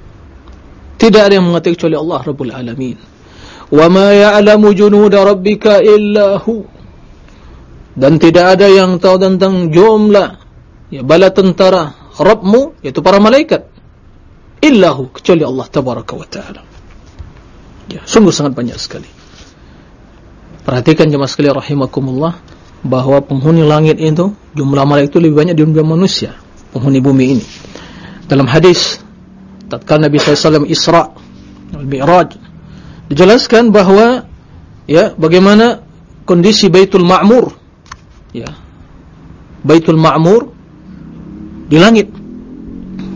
Tidak ada yang mengerti kecuali Allah Rabbul Alamin ya'lamu junuda rabbika illa hu dan tidak ada yang tahu tentang jumlah ya bala tentara Rabbmu yaitu para malaikat. Illa hu kecuali Allah Tabaraka wa Ta'ala. Ya sungguh sangat banyak sekali. Perhatikan jemaah sekalian rahimakumullah bahawa penghuni langit itu jumlah malaikat itu lebih banyak daripada manusia penghuni bumi ini. Dalam hadis tatkala Nabi SAW Isra Al-Mi'raj dijelaskan bahwa ya bagaimana kondisi Baitul Ma'mur. Ya. Baitul Ma'mur di langit.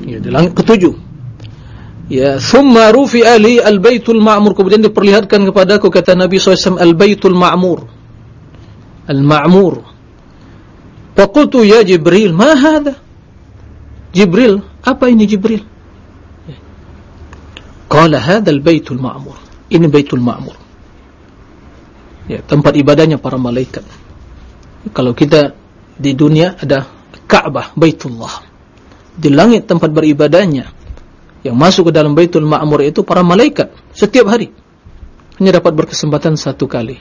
Ya di langit ketujuh. Ya thumma rufi ali al-Baitul Ma'mur. Kemudian diperlihatkan kepadaku kata Nabi SAW al-Baitul Ma'mur. al-Ma'mur. Faqultu ya Jibril ma hadha? Jibril apa ini Jibril? Qala hadha al-Baitul Ma'mur ini Baitul Ma'mur. Ya, tempat ibadahnya para malaikat. Kalau kita di dunia ada Ka'bah, Baitullah. Di langit tempat beribadahnya yang masuk ke dalam Baitul Ma'mur itu para malaikat setiap hari. Hanya dapat berkesempatan satu kali.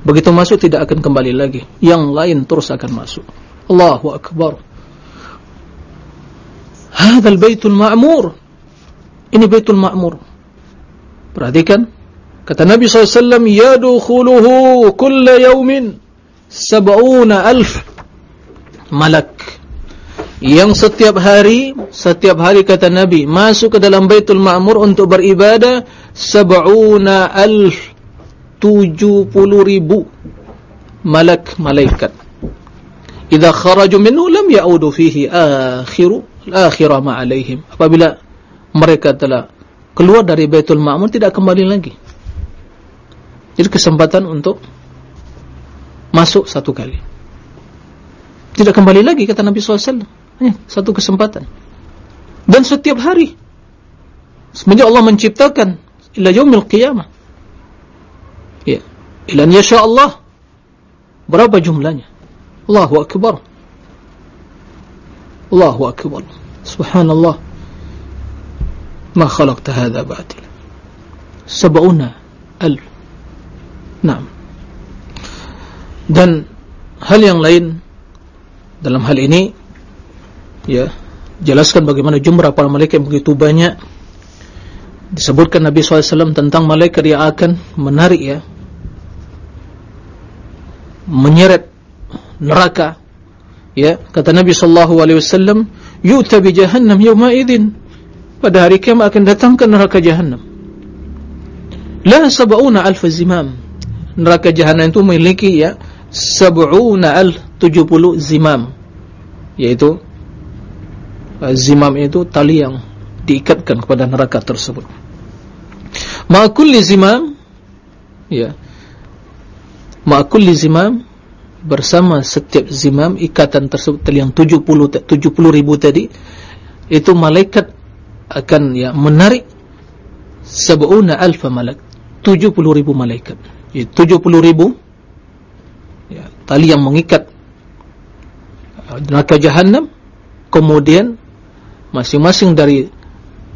Begitu masuk tidak akan kembali lagi. Yang lain terus akan masuk. Allahu Akbar. Hadal Baitul Ma'mur. Ini Baitul Ma'mur. Perhatikan. Kata Nabi SAW yadukhuluhu kulla yawmin sab'una alf malak. Yang setiap hari setiap hari kata Nabi masuk ke dalam Baitul Ma'mur untuk beribadah sab'una alf tujuh puluh ribu malak malaikat. Idha kharaju minhu lam ya'udu fihi akhiru akhira ma'alaihim apabila mereka telah keluar dari Baitul Ma'mur tidak kembali lagi. Jadi kesempatan untuk masuk satu kali. Tidak kembali lagi kata Nabi SAW. Hanya satu kesempatan. Dan setiap hari. Semenjak Allah menciptakan ila yaumil qiyamah. Ya. Ila yasha Allah. Berapa jumlahnya? Allahu akbar. Allahu akbar. Subhanallah ما خلقت هذا باطلا سبعون ألف نعم dan hal yang lain dalam hal ini ya jelaskan bagaimana jumlah para malaikat yang begitu banyak disebutkan Nabi SAW tentang malaikat yang akan menarik ya menyeret neraka ya kata Nabi SAW yu'ta bi jahannam yawma idin pada hari kiamat akan datang ke neraka jahanam. La sab'una alf zimam. Neraka jahanam itu memiliki ya sab'una tujuh puluh zimam. Yaitu uh, zimam itu tali yang diikatkan kepada neraka tersebut. Ma kulli zimam ya. Ma kulli zimam bersama setiap zimam ikatan tersebut tali yang 70 70 ribu tadi itu malaikat akan ya menarik sab'una alfa malak 70 ribu malaikat. Ya, 70 ribu ya, tali yang mengikat uh, neraka jahannam. Kemudian masing-masing dari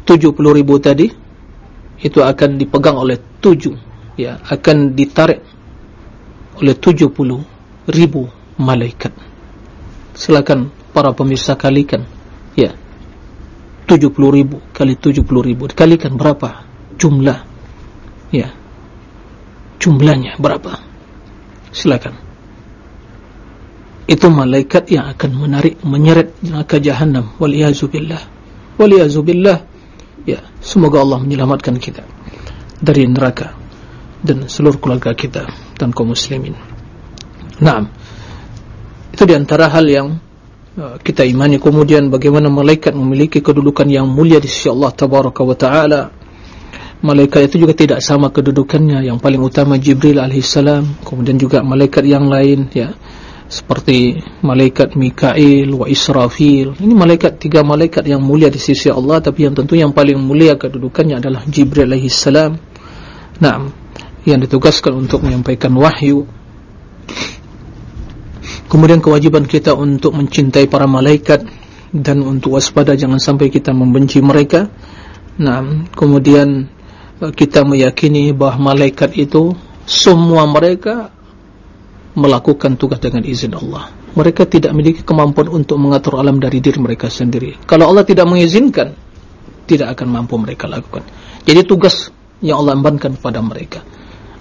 70 ribu tadi itu akan dipegang oleh 7 ya, akan ditarik oleh 70 ribu malaikat. Silakan para pemirsa kalikan 70 ribu kali 70 ribu dikalikan berapa? Jumlah. Ya. Jumlahnya berapa? Silakan. Itu malaikat yang akan menarik menyeret neraka jahanam waliyazubillah waliyazubillah ya. Semoga Allah menyelamatkan kita dari neraka dan seluruh keluarga kita dan kaum muslimin. Naam. Itu diantara hal yang kita imani kemudian bagaimana malaikat memiliki kedudukan yang mulia di sisi Allah tabaraka wa taala. Malaikat itu juga tidak sama kedudukannya. Yang paling utama Jibril alaihissalam kemudian juga malaikat yang lain ya. Seperti malaikat Mikail wa Israfil. Ini malaikat tiga malaikat yang mulia di sisi Allah tapi yang tentu yang paling mulia kedudukannya adalah Jibril alaihissalam nah yang ditugaskan untuk menyampaikan wahyu Kemudian kewajiban kita untuk mencintai para malaikat dan untuk waspada jangan sampai kita membenci mereka. Nah, kemudian eh, kita meyakini bahawa malaikat itu semua mereka melakukan tugas dengan izin Allah. Mereka tidak memiliki kemampuan untuk mengatur alam dari diri mereka sendiri. Kalau Allah tidak mengizinkan, tidak akan mampu mereka lakukan. Jadi tugas yang Allah embankan kepada mereka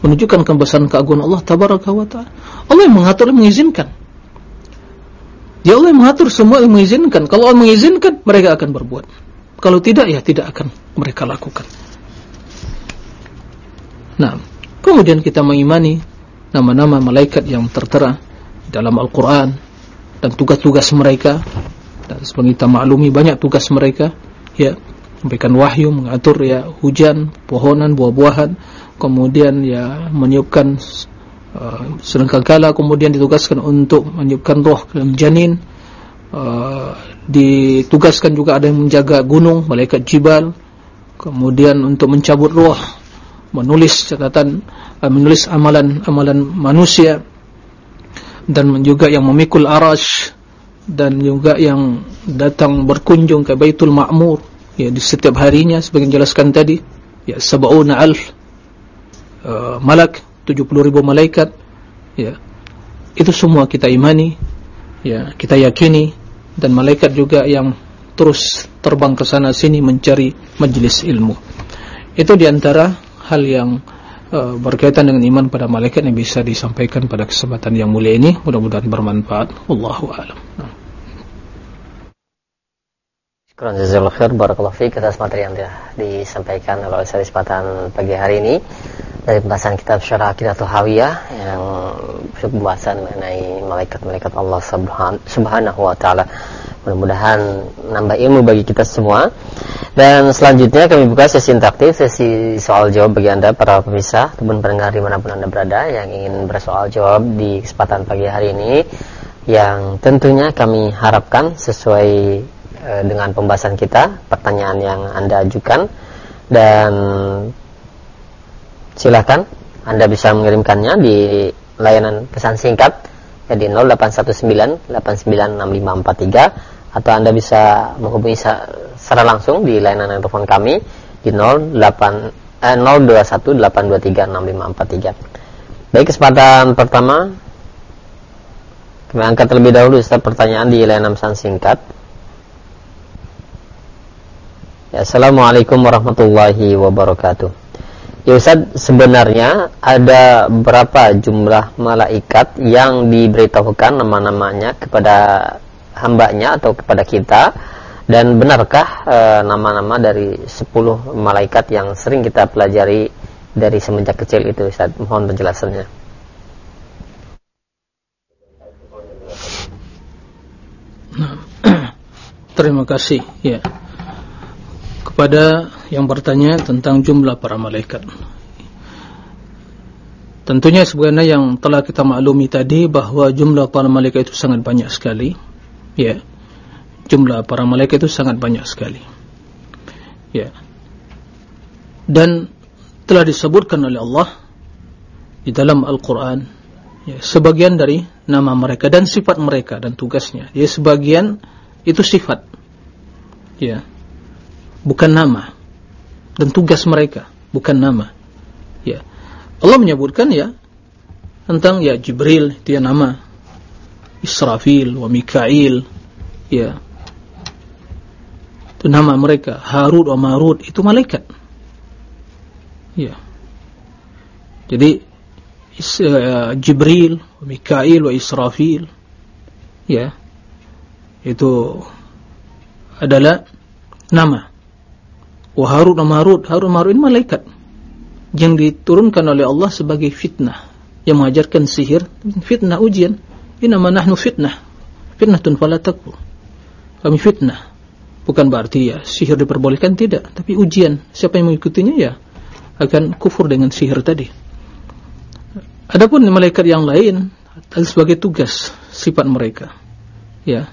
menunjukkan kebesaran keagungan Allah tabaraka wa taala. Allah yang mengatur dan mengizinkan. Ya Allah mengatur semua yang mengizinkan. Kalau Allah mengizinkan, mereka akan berbuat. Kalau tidak, ya tidak akan mereka lakukan. Nah, kemudian kita mengimani nama-nama malaikat yang tertera dalam Al-Quran dan tugas-tugas mereka dan sebagai kita maklumi banyak tugas mereka ya memberikan wahyu mengatur ya hujan pohonan buah-buahan kemudian ya meniupkan uh, sedangkan kala kemudian ditugaskan untuk meniupkan roh dalam janin uh, ditugaskan juga ada yang menjaga gunung malaikat jibal kemudian untuk mencabut roh menulis catatan uh, menulis amalan-amalan manusia dan juga yang memikul arash dan juga yang datang berkunjung ke Baitul Ma'mur ya di setiap harinya sebagian jelaskan tadi ya sab'una alf uh, malak 70 ribu malaikat ya. Itu semua kita imani ya kita yakini dan malaikat juga yang terus terbang ke sana sini mencari majlis ilmu. Itu diantara hal yang uh, berkaitan dengan iman pada malaikat yang bisa disampaikan pada kesempatan yang mulia ini. Mudah-mudahan bermanfaat. Allahu a'lam. Syukur jazakallahu khair. Barakallahu fiik atas materi yang disampaikan oleh kesempatan pagi hari ini dari pembahasan kitab Syarah Aqidah Hawiyah yang pembahasan mengenai malaikat-malaikat Allah Subhanahu wa taala. Mudah-mudahan nambah ilmu bagi kita semua. Dan selanjutnya kami buka sesi interaktif, sesi soal jawab bagi Anda para pemirsa ataupun pendengar dimanapun Anda berada yang ingin bersoal jawab di kesempatan pagi hari ini yang tentunya kami harapkan sesuai e, dengan pembahasan kita, pertanyaan yang Anda ajukan dan silakan Anda bisa mengirimkannya di layanan pesan singkat ya di 0819 896543 atau Anda bisa menghubungi secara langsung di layanan telepon kami di 08 eh, 0218236543. Baik, kesempatan pertama kami angkat terlebih dahulu Ustaz pertanyaan di layanan pesan singkat. Ya, Assalamualaikum warahmatullahi wabarakatuh. Ya Ustaz, sebenarnya ada berapa jumlah malaikat yang diberitahukan nama-namanya kepada hambanya atau kepada kita? Dan benarkah e, nama-nama e, dari 10 malaikat yang sering kita pelajari dari semenjak kecil itu Ustaz? Mohon penjelasannya. Terima kasih ya. Kepada yang bertanya tentang jumlah para malaikat. Tentunya sebenarnya yang telah kita maklumi tadi bahawa jumlah para malaikat itu sangat banyak sekali. Ya. Jumlah para malaikat itu sangat banyak sekali. Ya. Dan telah disebutkan oleh Allah di dalam Al-Quran ya, sebagian dari nama mereka dan sifat mereka dan tugasnya. Ya sebagian itu sifat. Ya. Bukan nama dan tugas mereka bukan nama. Ya. Allah menyebutkan ya tentang ya Jibril dia nama Israfil wa Mikail ya. Itu nama mereka Harut wa Marut itu malaikat. Ya. Jadi uh, Jibril wa Mikail wa Israfil ya itu adalah nama wa wa Marut Harut wa Marut ini malaikat yang diturunkan oleh Allah sebagai fitnah yang mengajarkan sihir fitnah ujian Inama nahnu fitnah. Fitnatun fala takfur. Kami fitnah. Bukan berarti ya sihir diperbolehkan tidak, tapi ujian. Siapa yang mengikutinya ya akan kufur dengan sihir tadi. Adapun malaikat yang lain adalah sebagai tugas sifat mereka. Ya.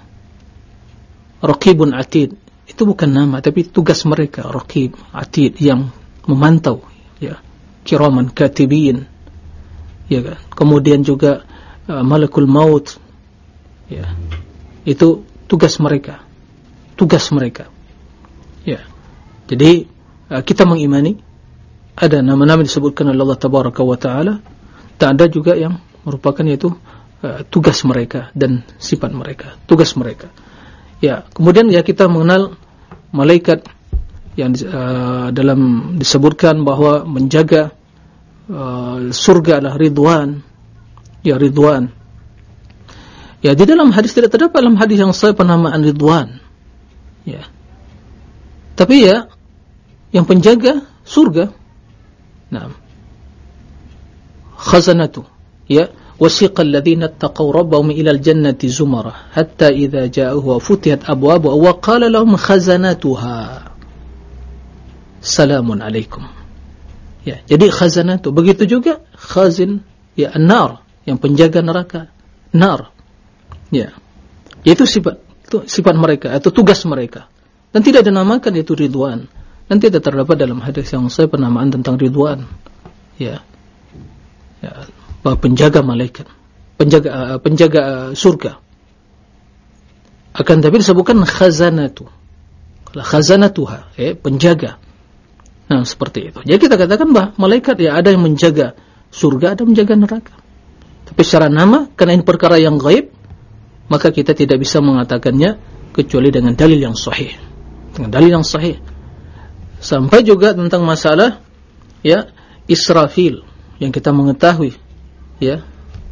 Raqibun Atid itu bukan nama tapi tugas mereka Raqib Atid yang memantau ya. Kiraman katibin ya kan. Kemudian juga Uh, malakul maut ya. Itu tugas mereka tugas mereka ya. Jadi uh, kita mengimani ada nama-nama disebutkan oleh Allah tabaraka wa taala. Dan ada juga yang merupakan yaitu uh, tugas mereka dan sifat mereka tugas mereka ya kemudian ya kita mengenal malaikat yang uh, dalam disebutkan bahwa menjaga uh, surga adalah ridwan ya Ridwan. Ya di dalam hadis tidak terdapat dalam hadis yang saya penamaan Ridwan. Ya. Tapi ya yang penjaga surga. Nah, khazanatu ya taqaw rabbahum ila al-jannati zumara hatta idza ja'uhu wa futihat abwabu wa qala lahum khazanatuha salamun alaikum ya jadi khazanatu begitu juga khazin ya an-nar yang penjaga neraka nar ya itu sifat itu sifat mereka atau tugas mereka. Dan tidak dinamakan itu ridwan. Dan tidak terdapat dalam hadis yang saya penamaan tentang ridwan. Ya. Ya penjaga malaikat penjaga uh, penjaga uh, surga. Akan tapi disebutkan khazanatu. Kalau khazanatuha eh penjaga. Nah seperti itu. Jadi kita katakan bahwa malaikat ya ada yang menjaga surga ada yang menjaga neraka. Tapi secara nama karena ini perkara yang gaib maka kita tidak bisa mengatakannya kecuali dengan dalil yang sahih. Dengan dalil yang sahih. Sampai juga tentang masalah ya Israfil yang kita mengetahui ya.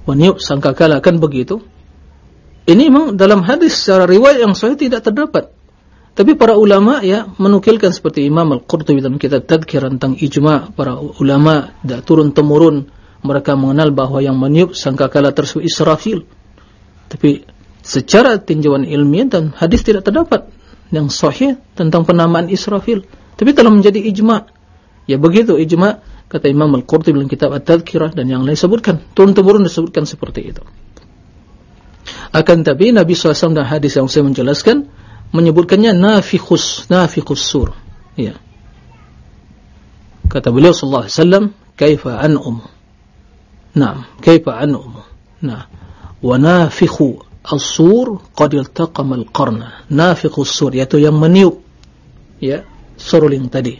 Waniuk sangkakala kan begitu. Ini memang dalam hadis secara riwayat yang sahih tidak terdapat. Tapi para ulama ya menukilkan seperti Imam Al-Qurtubi dalam kitab Tadkir tentang ijma para ulama dah turun temurun. Mereka mengenal bahawa yang meniup sangkakala tersebut Israfil. Tapi secara tinjauan ilmiah dan hadis tidak terdapat yang sahih tentang penamaan Israfil. Tapi telah menjadi ijma. Ya begitu ijma kata Imam Al-Qurtubi dalam kitab At-Tadhkirah dan yang lain sebutkan turun-temurun disebutkan seperti itu. Akan tapi Nabi SAW dan hadis yang saya menjelaskan menyebutkannya nafikhus nafikhus sur. Ya. Kata beliau sallallahu alaihi wasallam kaifa an'um na'am kaifa an'um nah. Wa nafikhu as-sur qad iltaqama al-qarna. Nafikhus sur yaitu yang meniup ya suruling tadi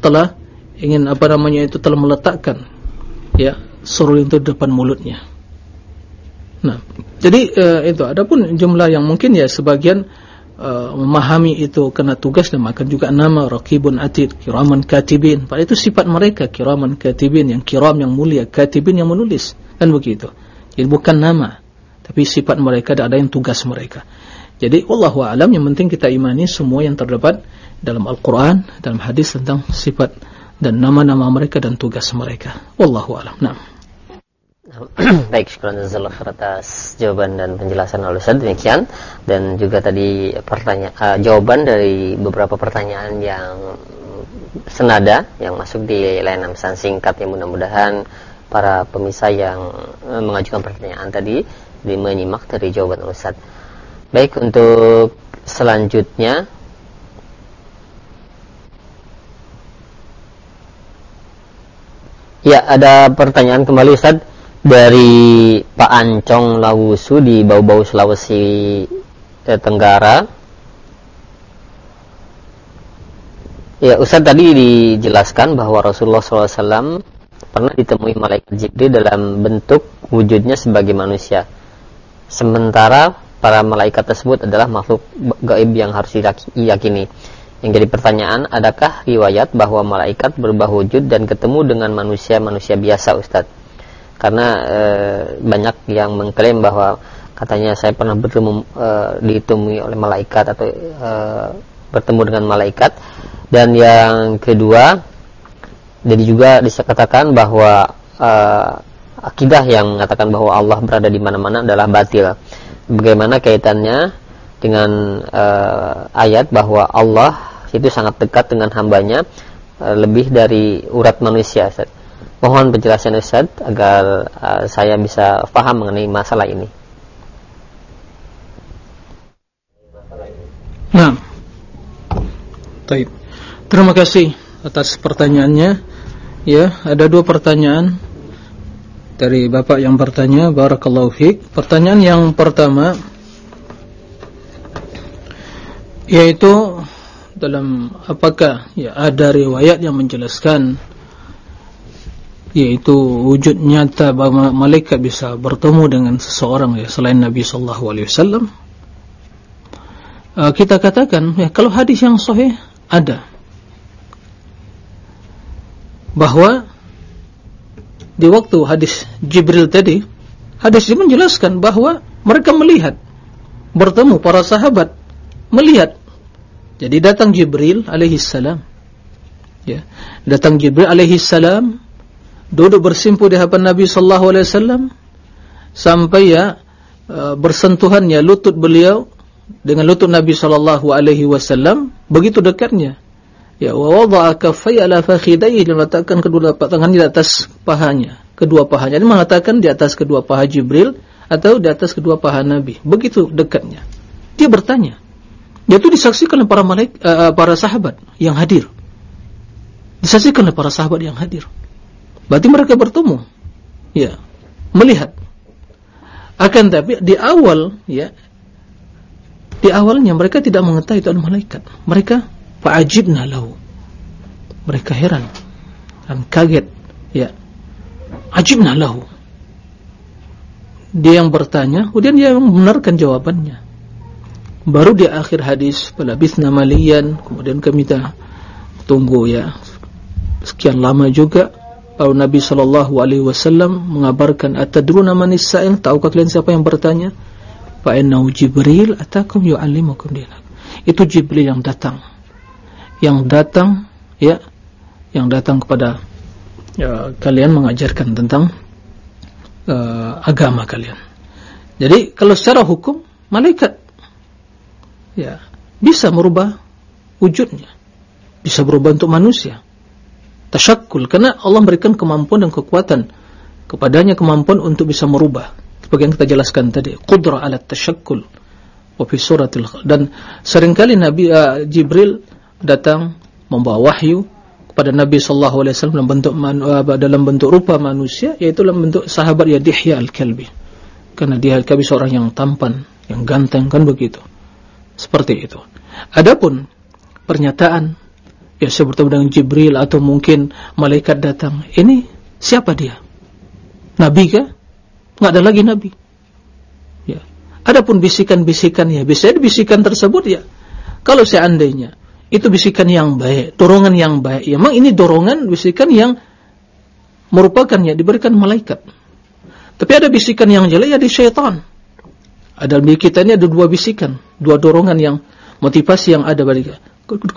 telah ingin apa namanya itu telah meletakkan ya surul itu depan mulutnya. Nah, jadi uh, itu adapun jumlah yang mungkin ya sebagian uh, memahami itu kena tugas dan makan juga nama raqibun atid kiraman katibin. Pada itu sifat mereka kiraman katibin yang kiram yang mulia katibin yang menulis kan begitu. Jadi bukan nama tapi sifat mereka ada yang tugas mereka. Jadi wallahu alam yang penting kita imani semua yang terdapat dalam Al-Qur'an dalam hadis tentang sifat dan nama-nama mereka dan tugas mereka. Wallahu a'lam. Nah. Baik, syukur jazakallahu atas jawaban dan penjelasan oleh Ustaz demikian dan juga tadi pertanyaan uh, jawaban dari beberapa pertanyaan yang senada yang masuk di layanan pesan singkat yang mudah-mudahan para pemirsa yang uh, mengajukan pertanyaan tadi di menyimak dari jawaban Ustaz. Baik, untuk selanjutnya Ya, ada pertanyaan kembali Ustaz dari Pak Ancong Lawusu di Bau-Bau Sulawesi Tenggara. Ya, Ustaz tadi dijelaskan bahwa Rasulullah SAW pernah ditemui malaikat Jibril dalam bentuk wujudnya sebagai manusia. Sementara para malaikat tersebut adalah makhluk gaib yang harus diyakini. Yang jadi pertanyaan, adakah riwayat bahwa malaikat berubah wujud dan ketemu dengan manusia-manusia biasa, Ustadz? Karena e, banyak yang mengklaim bahwa katanya saya pernah bertemu e, ditemui oleh malaikat atau e, bertemu dengan malaikat. Dan yang kedua, jadi juga dikatakan bahwa e, akidah yang mengatakan bahwa Allah berada di mana-mana adalah batil. Bagaimana kaitannya dengan uh, ayat bahwa Allah itu sangat dekat dengan hambanya uh, lebih dari urat manusia Ustaz. Mohon penjelasan Ustaz agar uh, saya bisa paham mengenai masalah ini. Nah. Baik. Terima kasih atas pertanyaannya. Ya, ada dua pertanyaan dari Bapak yang bertanya, barakallahu fiik. Pertanyaan yang pertama yaitu dalam apakah ya ada riwayat yang menjelaskan yaitu wujud nyata bahawa malaikat bisa bertemu dengan seseorang ya selain Nabi sallallahu alaihi wasallam. Uh, kita katakan ya kalau hadis yang sahih ada bahawa di waktu hadis Jibril tadi hadis ini menjelaskan bahawa mereka melihat bertemu para sahabat melihat. Jadi datang Jibril alaihi salam. Ya. Datang Jibril alaihi salam duduk bersimpu di hadapan Nabi sallallahu alaihi wasallam sampai ya uh, bersentuhannya lutut beliau dengan lutut Nabi sallallahu alaihi wasallam begitu dekatnya ya wa wada'a kaffayya ala fakhidayhi meletakkan kedua telapak tangannya di atas pahanya kedua pahanya ini mengatakan di atas kedua paha Jibril atau di atas kedua paha Nabi begitu dekatnya dia bertanya dia itu disaksikan oleh para malaik uh, para sahabat yang hadir. Disaksikan oleh para sahabat yang hadir. Berarti mereka bertemu. Ya. Melihat. Akan tapi di awal ya di awalnya mereka tidak mengetahui itu adalah malaikat. Mereka fa'ajibna lahu. Mereka heran. Dan kaget. Ya. Ajibna lahu. Dia yang bertanya kemudian dia membenarkan jawabannya baru di akhir hadis falabithna maliyan kemudian kami dah tunggu ya. Sekian lama juga lalu Nabi SAW mengabarkan atadruna manis sa'il tahukah kalian siapa yang bertanya? Fa'innahu jibril atakum yu'allimukum dinak itu jibril yang datang. Yang datang ya yang datang kepada ya, kalian mengajarkan tentang uh, agama kalian. Jadi kalau secara hukum malaikat ya bisa merubah wujudnya, bisa berubah untuk manusia. Tasyakkul karena Allah memberikan kemampuan dan kekuatan kepadanya kemampuan untuk bisa merubah. Seperti yang kita jelaskan tadi, qudrah ala tasyakkul dan seringkali Nabi uh, Jibril datang membawa wahyu kepada Nabi wasallam dalam bentuk man, uh, dalam bentuk rupa manusia yaitu dalam bentuk sahabat ya Dihya al-Kalbi. Karena dia al-Kalbi seorang yang tampan, yang ganteng kan begitu. Seperti itu. Adapun pernyataan ya saya bertemu dengan Jibril atau mungkin malaikat datang, ini siapa dia? Nabi kah? Enggak ada lagi nabi. Ya. Adapun bisikan-bisikan ya, bisa bisikan tersebut ya. Kalau seandainya itu bisikan yang baik, dorongan yang baik. Ya, memang ini dorongan bisikan yang merupakan ya diberikan malaikat. Tapi ada bisikan yang jelek ya di syaitan. Ada di kita ini ada dua bisikan, dua dorongan yang motivasi yang ada bagi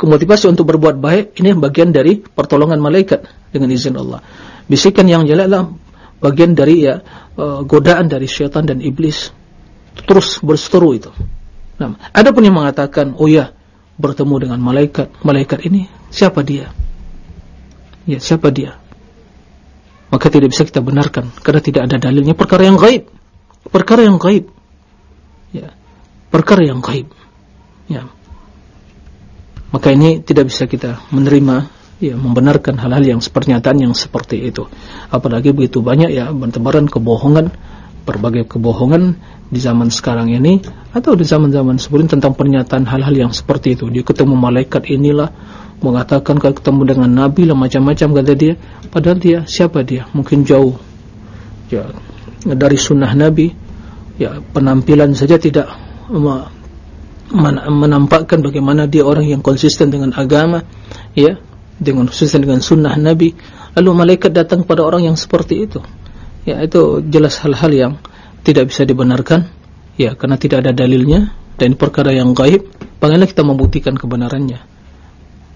motivasi untuk berbuat baik ini bagian dari pertolongan malaikat dengan izin Allah. Bisikan yang jelek adalah bagian dari ya uh, godaan dari syaitan dan iblis. Terus berseteru itu. Nah, ada pun yang mengatakan, oh ya, bertemu dengan malaikat. Malaikat ini siapa dia? Ya siapa dia? Maka tidak bisa kita benarkan karena tidak ada dalilnya. Perkara yang gaib. Perkara yang gaib ya. Perkara yang gaib. Ya. Maka ini tidak bisa kita menerima ya membenarkan hal-hal yang pernyataan yang seperti itu. Apalagi begitu banyak ya bertebaran kebohongan berbagai kebohongan di zaman sekarang ini atau di zaman-zaman sebelum tentang pernyataan hal-hal yang seperti itu. Dia ketemu malaikat inilah mengatakan kalau ketemu dengan nabi lah macam-macam kata dia. Padahal dia siapa dia? Mungkin jauh ya dari sunnah nabi ya penampilan saja tidak menampakkan bagaimana dia orang yang konsisten dengan agama ya dengan konsisten dengan sunnah nabi. Lalu malaikat datang pada orang yang seperti itu. Ya itu jelas hal-hal yang tidak bisa dibenarkan ya karena tidak ada dalilnya dan perkara yang gaib. Bagaimana kita membuktikan kebenarannya?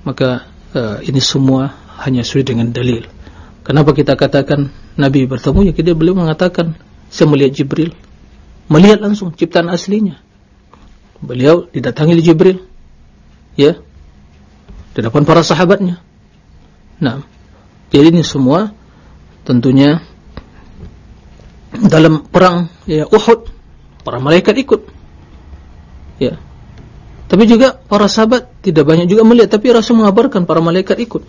Maka uh, ini semua hanya sesuai dengan dalil. Kenapa kita katakan Nabi bertemu? Ya kita beliau mengatakan saya melihat Jibril melihat langsung ciptaan aslinya. Beliau didatangi oleh Jibril. Ya. Di depan para sahabatnya. Nah jadi ini semua tentunya dalam perang ya Uhud. Para malaikat ikut. Ya. Tapi juga para sahabat tidak banyak juga melihat tapi Rasul mengabarkan para malaikat ikut.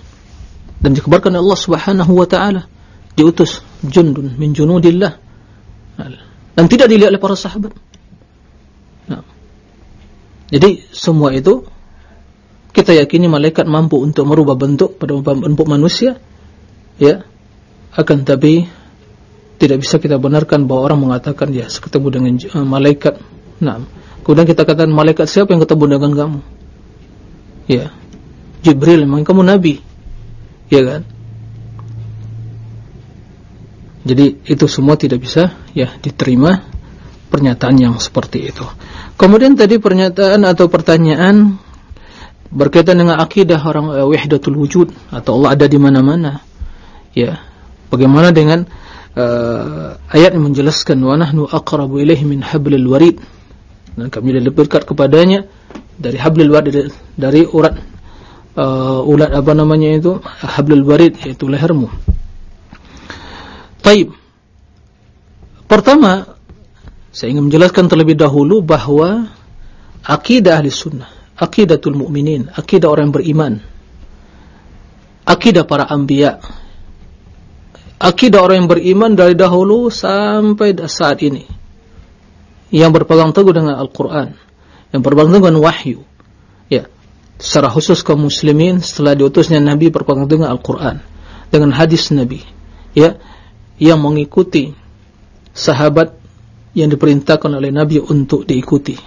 Dan dikabarkan Allah Subhanahu wa taala. Diutus jundun min junudillah dan tidak dilihat oleh para sahabat nah. jadi semua itu kita yakini malaikat mampu untuk merubah bentuk pada bentuk manusia ya akan tapi tidak bisa kita benarkan bahawa orang mengatakan ya ketemu dengan uh, malaikat. Nah, kemudian kita katakan malaikat siapa yang ketemu dengan kamu? Ya, Jibril, memang kamu nabi, ya kan? Jadi itu semua tidak bisa ya diterima pernyataan yang seperti itu. Kemudian tadi pernyataan atau pertanyaan berkaitan dengan akidah orang uh, wahdatul wujud atau Allah ada di mana-mana. Ya, bagaimana dengan uh, ayat yang menjelaskan wa nahnu aqrabu ilaihi min hablil warid dan kami lebih dekat kepadanya dari hablil warid dari urat uh, ulat apa namanya itu hablil warid yaitu lehermu Taib. Pertama saya ingin menjelaskan terlebih dahulu bahawa akidah ahli sunnah akidatul mu'minin akidah orang beriman akidah para anbiya akidah orang yang beriman dari dahulu sampai saat ini yang berpegang teguh dengan Al-Quran yang berpegang teguh dengan wahyu ya secara khusus kaum muslimin setelah diutusnya Nabi berpegang teguh dengan Al-Quran dengan hadis Nabi ya yang mengikuti sahabat yang diperintahkan oleh Nabi untuk diikuti.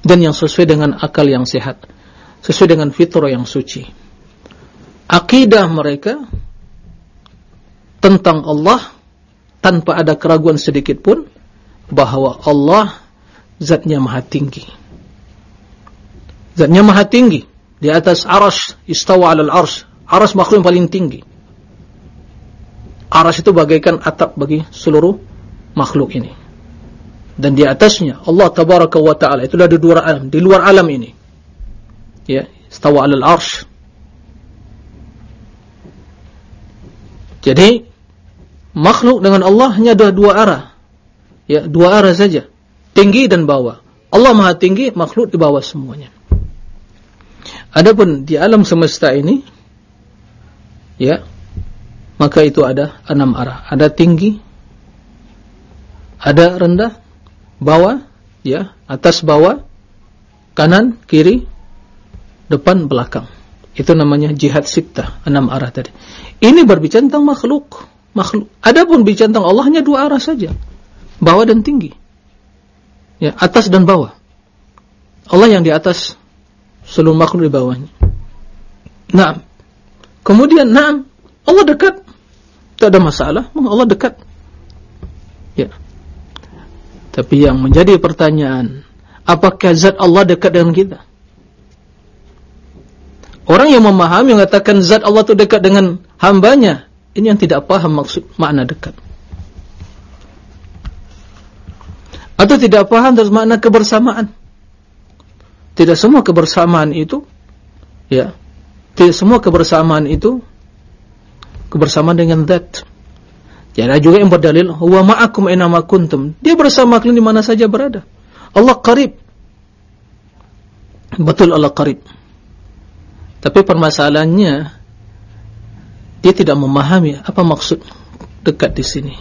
Dan yang sesuai dengan akal yang sehat sesuai dengan fitrah yang suci. Akidah mereka tentang Allah tanpa ada keraguan sedikit pun bahawa Allah zatnya maha tinggi. Zatnya maha tinggi. Di atas arash istawa alal arsh arash makhluk paling tinggi arash itu bagaikan atap bagi seluruh makhluk ini. Dan di atasnya Allah tabaraka wa ta'ala itulah di luar alam di luar alam ini. Ya istawa alal arsh. Jadi makhluk dengan Allah hanya ada dua arah. Ya dua arah saja. Tinggi dan bawah. Allah maha tinggi makhluk di bawah semuanya. Adapun di alam semesta ini ya maka itu ada enam arah ada tinggi ada rendah bawah, ya, atas bawah, kanan, kiri, depan, belakang. Itu namanya jihad sitah, enam arah tadi. Ini berbicara tentang makhluk, makhluk. Adapun bicara tentang Allah hanya dua arah saja, bawah dan tinggi. Ya, atas dan bawah. Allah yang di atas, seluruh makhluk di bawahnya. Nah, kemudian, nah, Allah dekat, tak ada masalah, Allah dekat. Ya, tapi yang menjadi pertanyaan, apakah zat Allah dekat dengan kita? Orang yang memahami mengatakan zat Allah itu dekat dengan hambanya, ini yang tidak paham maksud makna dekat. Atau tidak paham terus makna kebersamaan. Tidak semua kebersamaan itu, ya, tidak semua kebersamaan itu kebersamaan dengan zat. Ya, ada juga yang berdalil huwa ma'akum aina ma kuntum. Dia bersama kalian di mana saja berada. Allah qarib. Betul Allah qarib. Tapi permasalahannya dia tidak memahami apa maksud dekat di sini.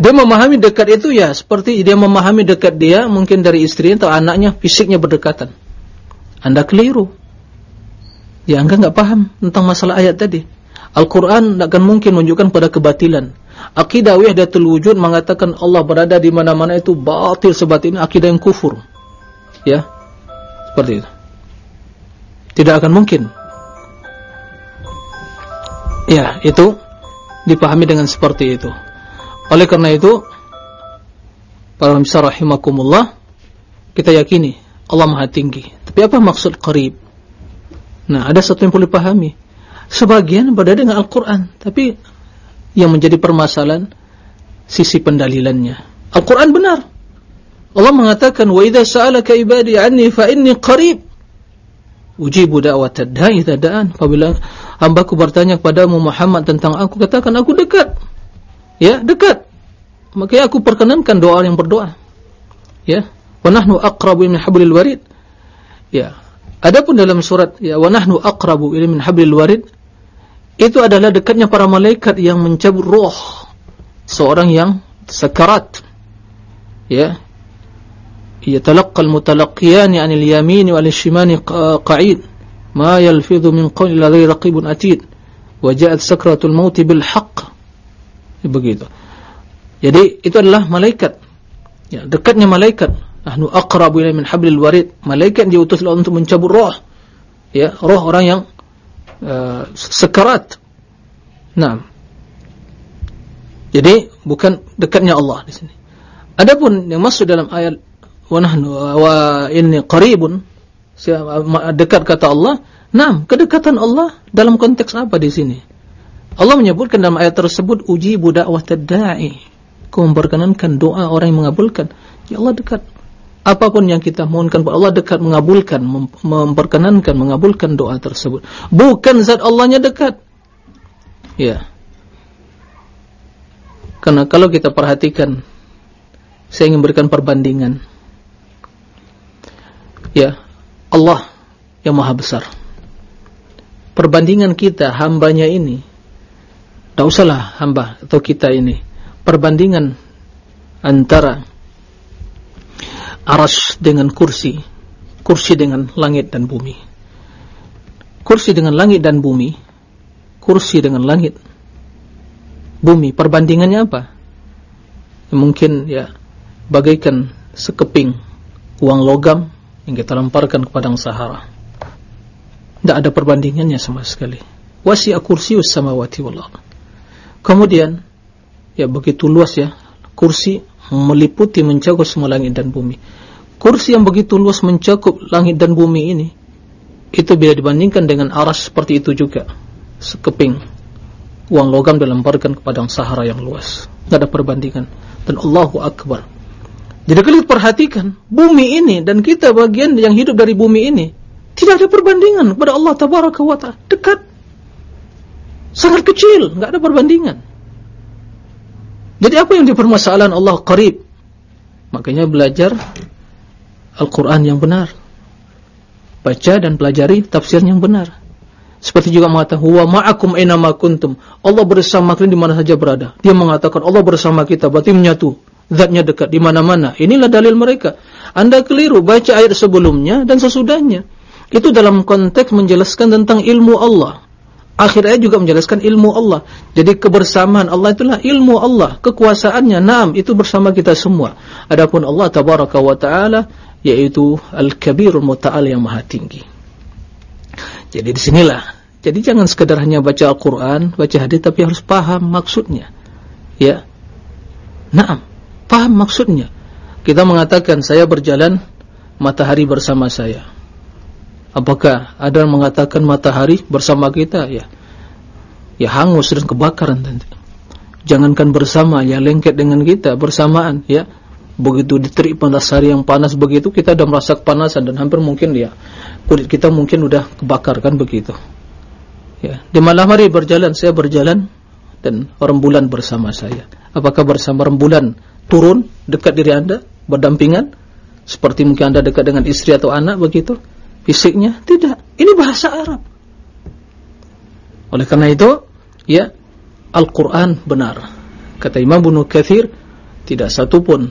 Dia memahami dekat itu ya seperti dia memahami dekat dia mungkin dari istri atau anaknya fisiknya berdekatan. Anda keliru. Ya anda enggak paham tentang masalah ayat tadi. Al-Quran tidak akan mungkin menunjukkan pada kebatilan. Akidah wahdatul wujud mengatakan Allah berada di mana-mana itu batil sebat ini akidah yang kufur. Ya. Seperti itu. Tidak akan mungkin. Ya, itu dipahami dengan seperti itu. Oleh karena itu para pemirsa rahimakumullah kita yakini Allah Maha Tinggi. Tapi apa maksud qarib? Nah, ada satu yang perlu dipahami sebagian berada dengan Al-Quran tapi yang menjadi permasalahan sisi pendalilannya. Al-Quran benar. Allah mengatakan وَإِذَا سَأَلَكَ إِبَادِي عَنِّي فَإِنِّي قَرِيب ujibu da'wat da'i da'an. Apabila hambaku bertanya kepadamu Muhammad tentang aku katakan aku dekat. Ya dekat. Makanya aku perkenankan doa yang berdoa. Ya. وَنَحْنُ أَقْرَبُ إِمْنِ حَبُلِ warid. ya. Adapun dalam surat ya wa nahnu aqrabu ila min hablil warid itu adalah dekatnya para malaikat yang mencabut roh. Seorang yang sekarat. Ya. Yatalaqqal mutalaqqiyani 'anil yamin wal shimali qa'id. Ma yalfidhu min qawli ladhi raqibun atid. Wa ja'at sakratul maut bil haqq. Begitu. Jadi itu adalah malaikat. Ya dekatnya malaikat. Nahnu aqrabu ila min hablil warid. Malaikat diutus untuk mencabut roh. Ya roh orang yang Uh, sekarat. Nah, jadi bukan dekatnya Allah di sini. Adapun yang masuk dalam ayat wa nahnu wa inni qaribun dekat kata Allah. Nah, kedekatan Allah dalam konteks apa di sini? Allah menyebutkan dalam ayat tersebut uji budak tadda'i kau memperkenankan doa orang yang mengabulkan ya Allah dekat apa pun yang kita mohonkan Allah dekat mengabulkan mem memperkenankan mengabulkan doa tersebut. Bukan zat Allahnya dekat. Ya. Karena kalau kita perhatikan saya ingin berikan perbandingan. Ya Allah yang maha besar. Perbandingan kita hambanya ini tak usahlah hamba atau kita ini. Perbandingan antara aras dengan kursi. Kursi dengan langit dan bumi. Kursi dengan langit dan bumi. Kursi dengan langit. Bumi. Perbandingannya apa? Mungkin ya bagaikan sekeping uang logam yang kita lemparkan ke padang sahara. Tidak ada perbandingannya sama sekali. Wasi'a kursius samawati wal ardh Kemudian, ya begitu luas ya, kursi meliputi mencakup semua langit dan bumi. Kursi yang begitu luas mencakup langit dan bumi ini, itu bila dibandingkan dengan aras seperti itu juga. Sekeping uang logam dilemparkan ke padang sahara yang luas. Tidak ada perbandingan. Dan Allahu Akbar. Jadi kalau perhatikan, bumi ini dan kita bagian yang hidup dari bumi ini, tidak ada perbandingan kepada Allah Ta'ala. Dekat sangat kecil, enggak ada perbandingan. Jadi apa yang dipermasalahan Allah qarib? Makanya belajar Al-Quran yang benar. Baca dan pelajari tafsir yang benar. Seperti juga mengatakan, Huwa ma'akum inama kuntum. Allah bersama kalian di mana saja berada. Dia mengatakan, Allah bersama kita, berarti menyatu. Zatnya dekat, di mana-mana. Inilah dalil mereka. Anda keliru, baca ayat sebelumnya dan sesudahnya. Itu dalam konteks menjelaskan tentang ilmu Allah. Akhir ayat juga menjelaskan ilmu Allah. Jadi kebersamaan Allah itulah ilmu Allah, kekuasaannya. Naam, itu bersama kita semua. Adapun Allah tabaraka wa taala yaitu Al-Kabirul Muta'al yang Maha Tinggi. Jadi di sinilah. Jadi jangan sekadar hanya baca Al-Qur'an, baca hadis tapi harus paham maksudnya. Ya. Naam, paham maksudnya. Kita mengatakan saya berjalan matahari bersama saya. Apakah ada yang mengatakan matahari bersama kita? Ya, ya hangus dan kebakaran nanti. Jangankan bersama, ya lengket dengan kita bersamaan. Ya, begitu diterik panas hari yang panas begitu kita sudah merasa kepanasan dan hampir mungkin ya kulit kita mungkin sudah kebakar kan begitu. Ya, di malam hari berjalan saya berjalan dan rembulan bersama saya. Apakah bersama rembulan turun dekat diri anda berdampingan seperti mungkin anda dekat dengan istri atau anak begitu? Fisiknya? Tidak. Ini bahasa Arab. Oleh karena itu ya Al-Quran benar. Kata Imam Ibn Kathir tidak satu pun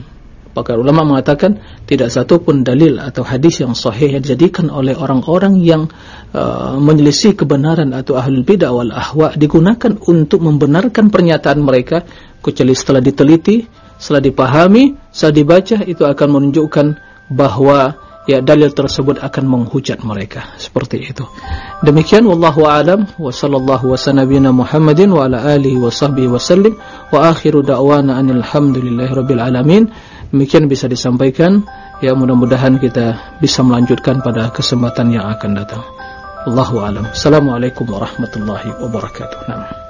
pakar ulama mengatakan tidak satu pun dalil atau hadis yang sahih yang dijadikan oleh orang-orang yang uh, menyelisih kebenaran atau ahlul bid'ah wal ahwa digunakan untuk membenarkan pernyataan mereka kecuali setelah diteliti setelah dipahami setelah dibaca itu akan menunjukkan bahawa ya dalil tersebut akan menghujat mereka. Seperti itu. Demikian wallahu alam. Wa sallallahu wa sanabina muhammadin wa ala alihi wa sahbihi wa sallim. Wa akhiru da'wana anil hamdulillahi rabbil alamin. Demikian bisa disampaikan. Ya mudah-mudahan kita bisa melanjutkan pada kesempatan yang akan datang. Wallahu alam. Assalamualaikum warahmatullahi wabarakatuh. Nama.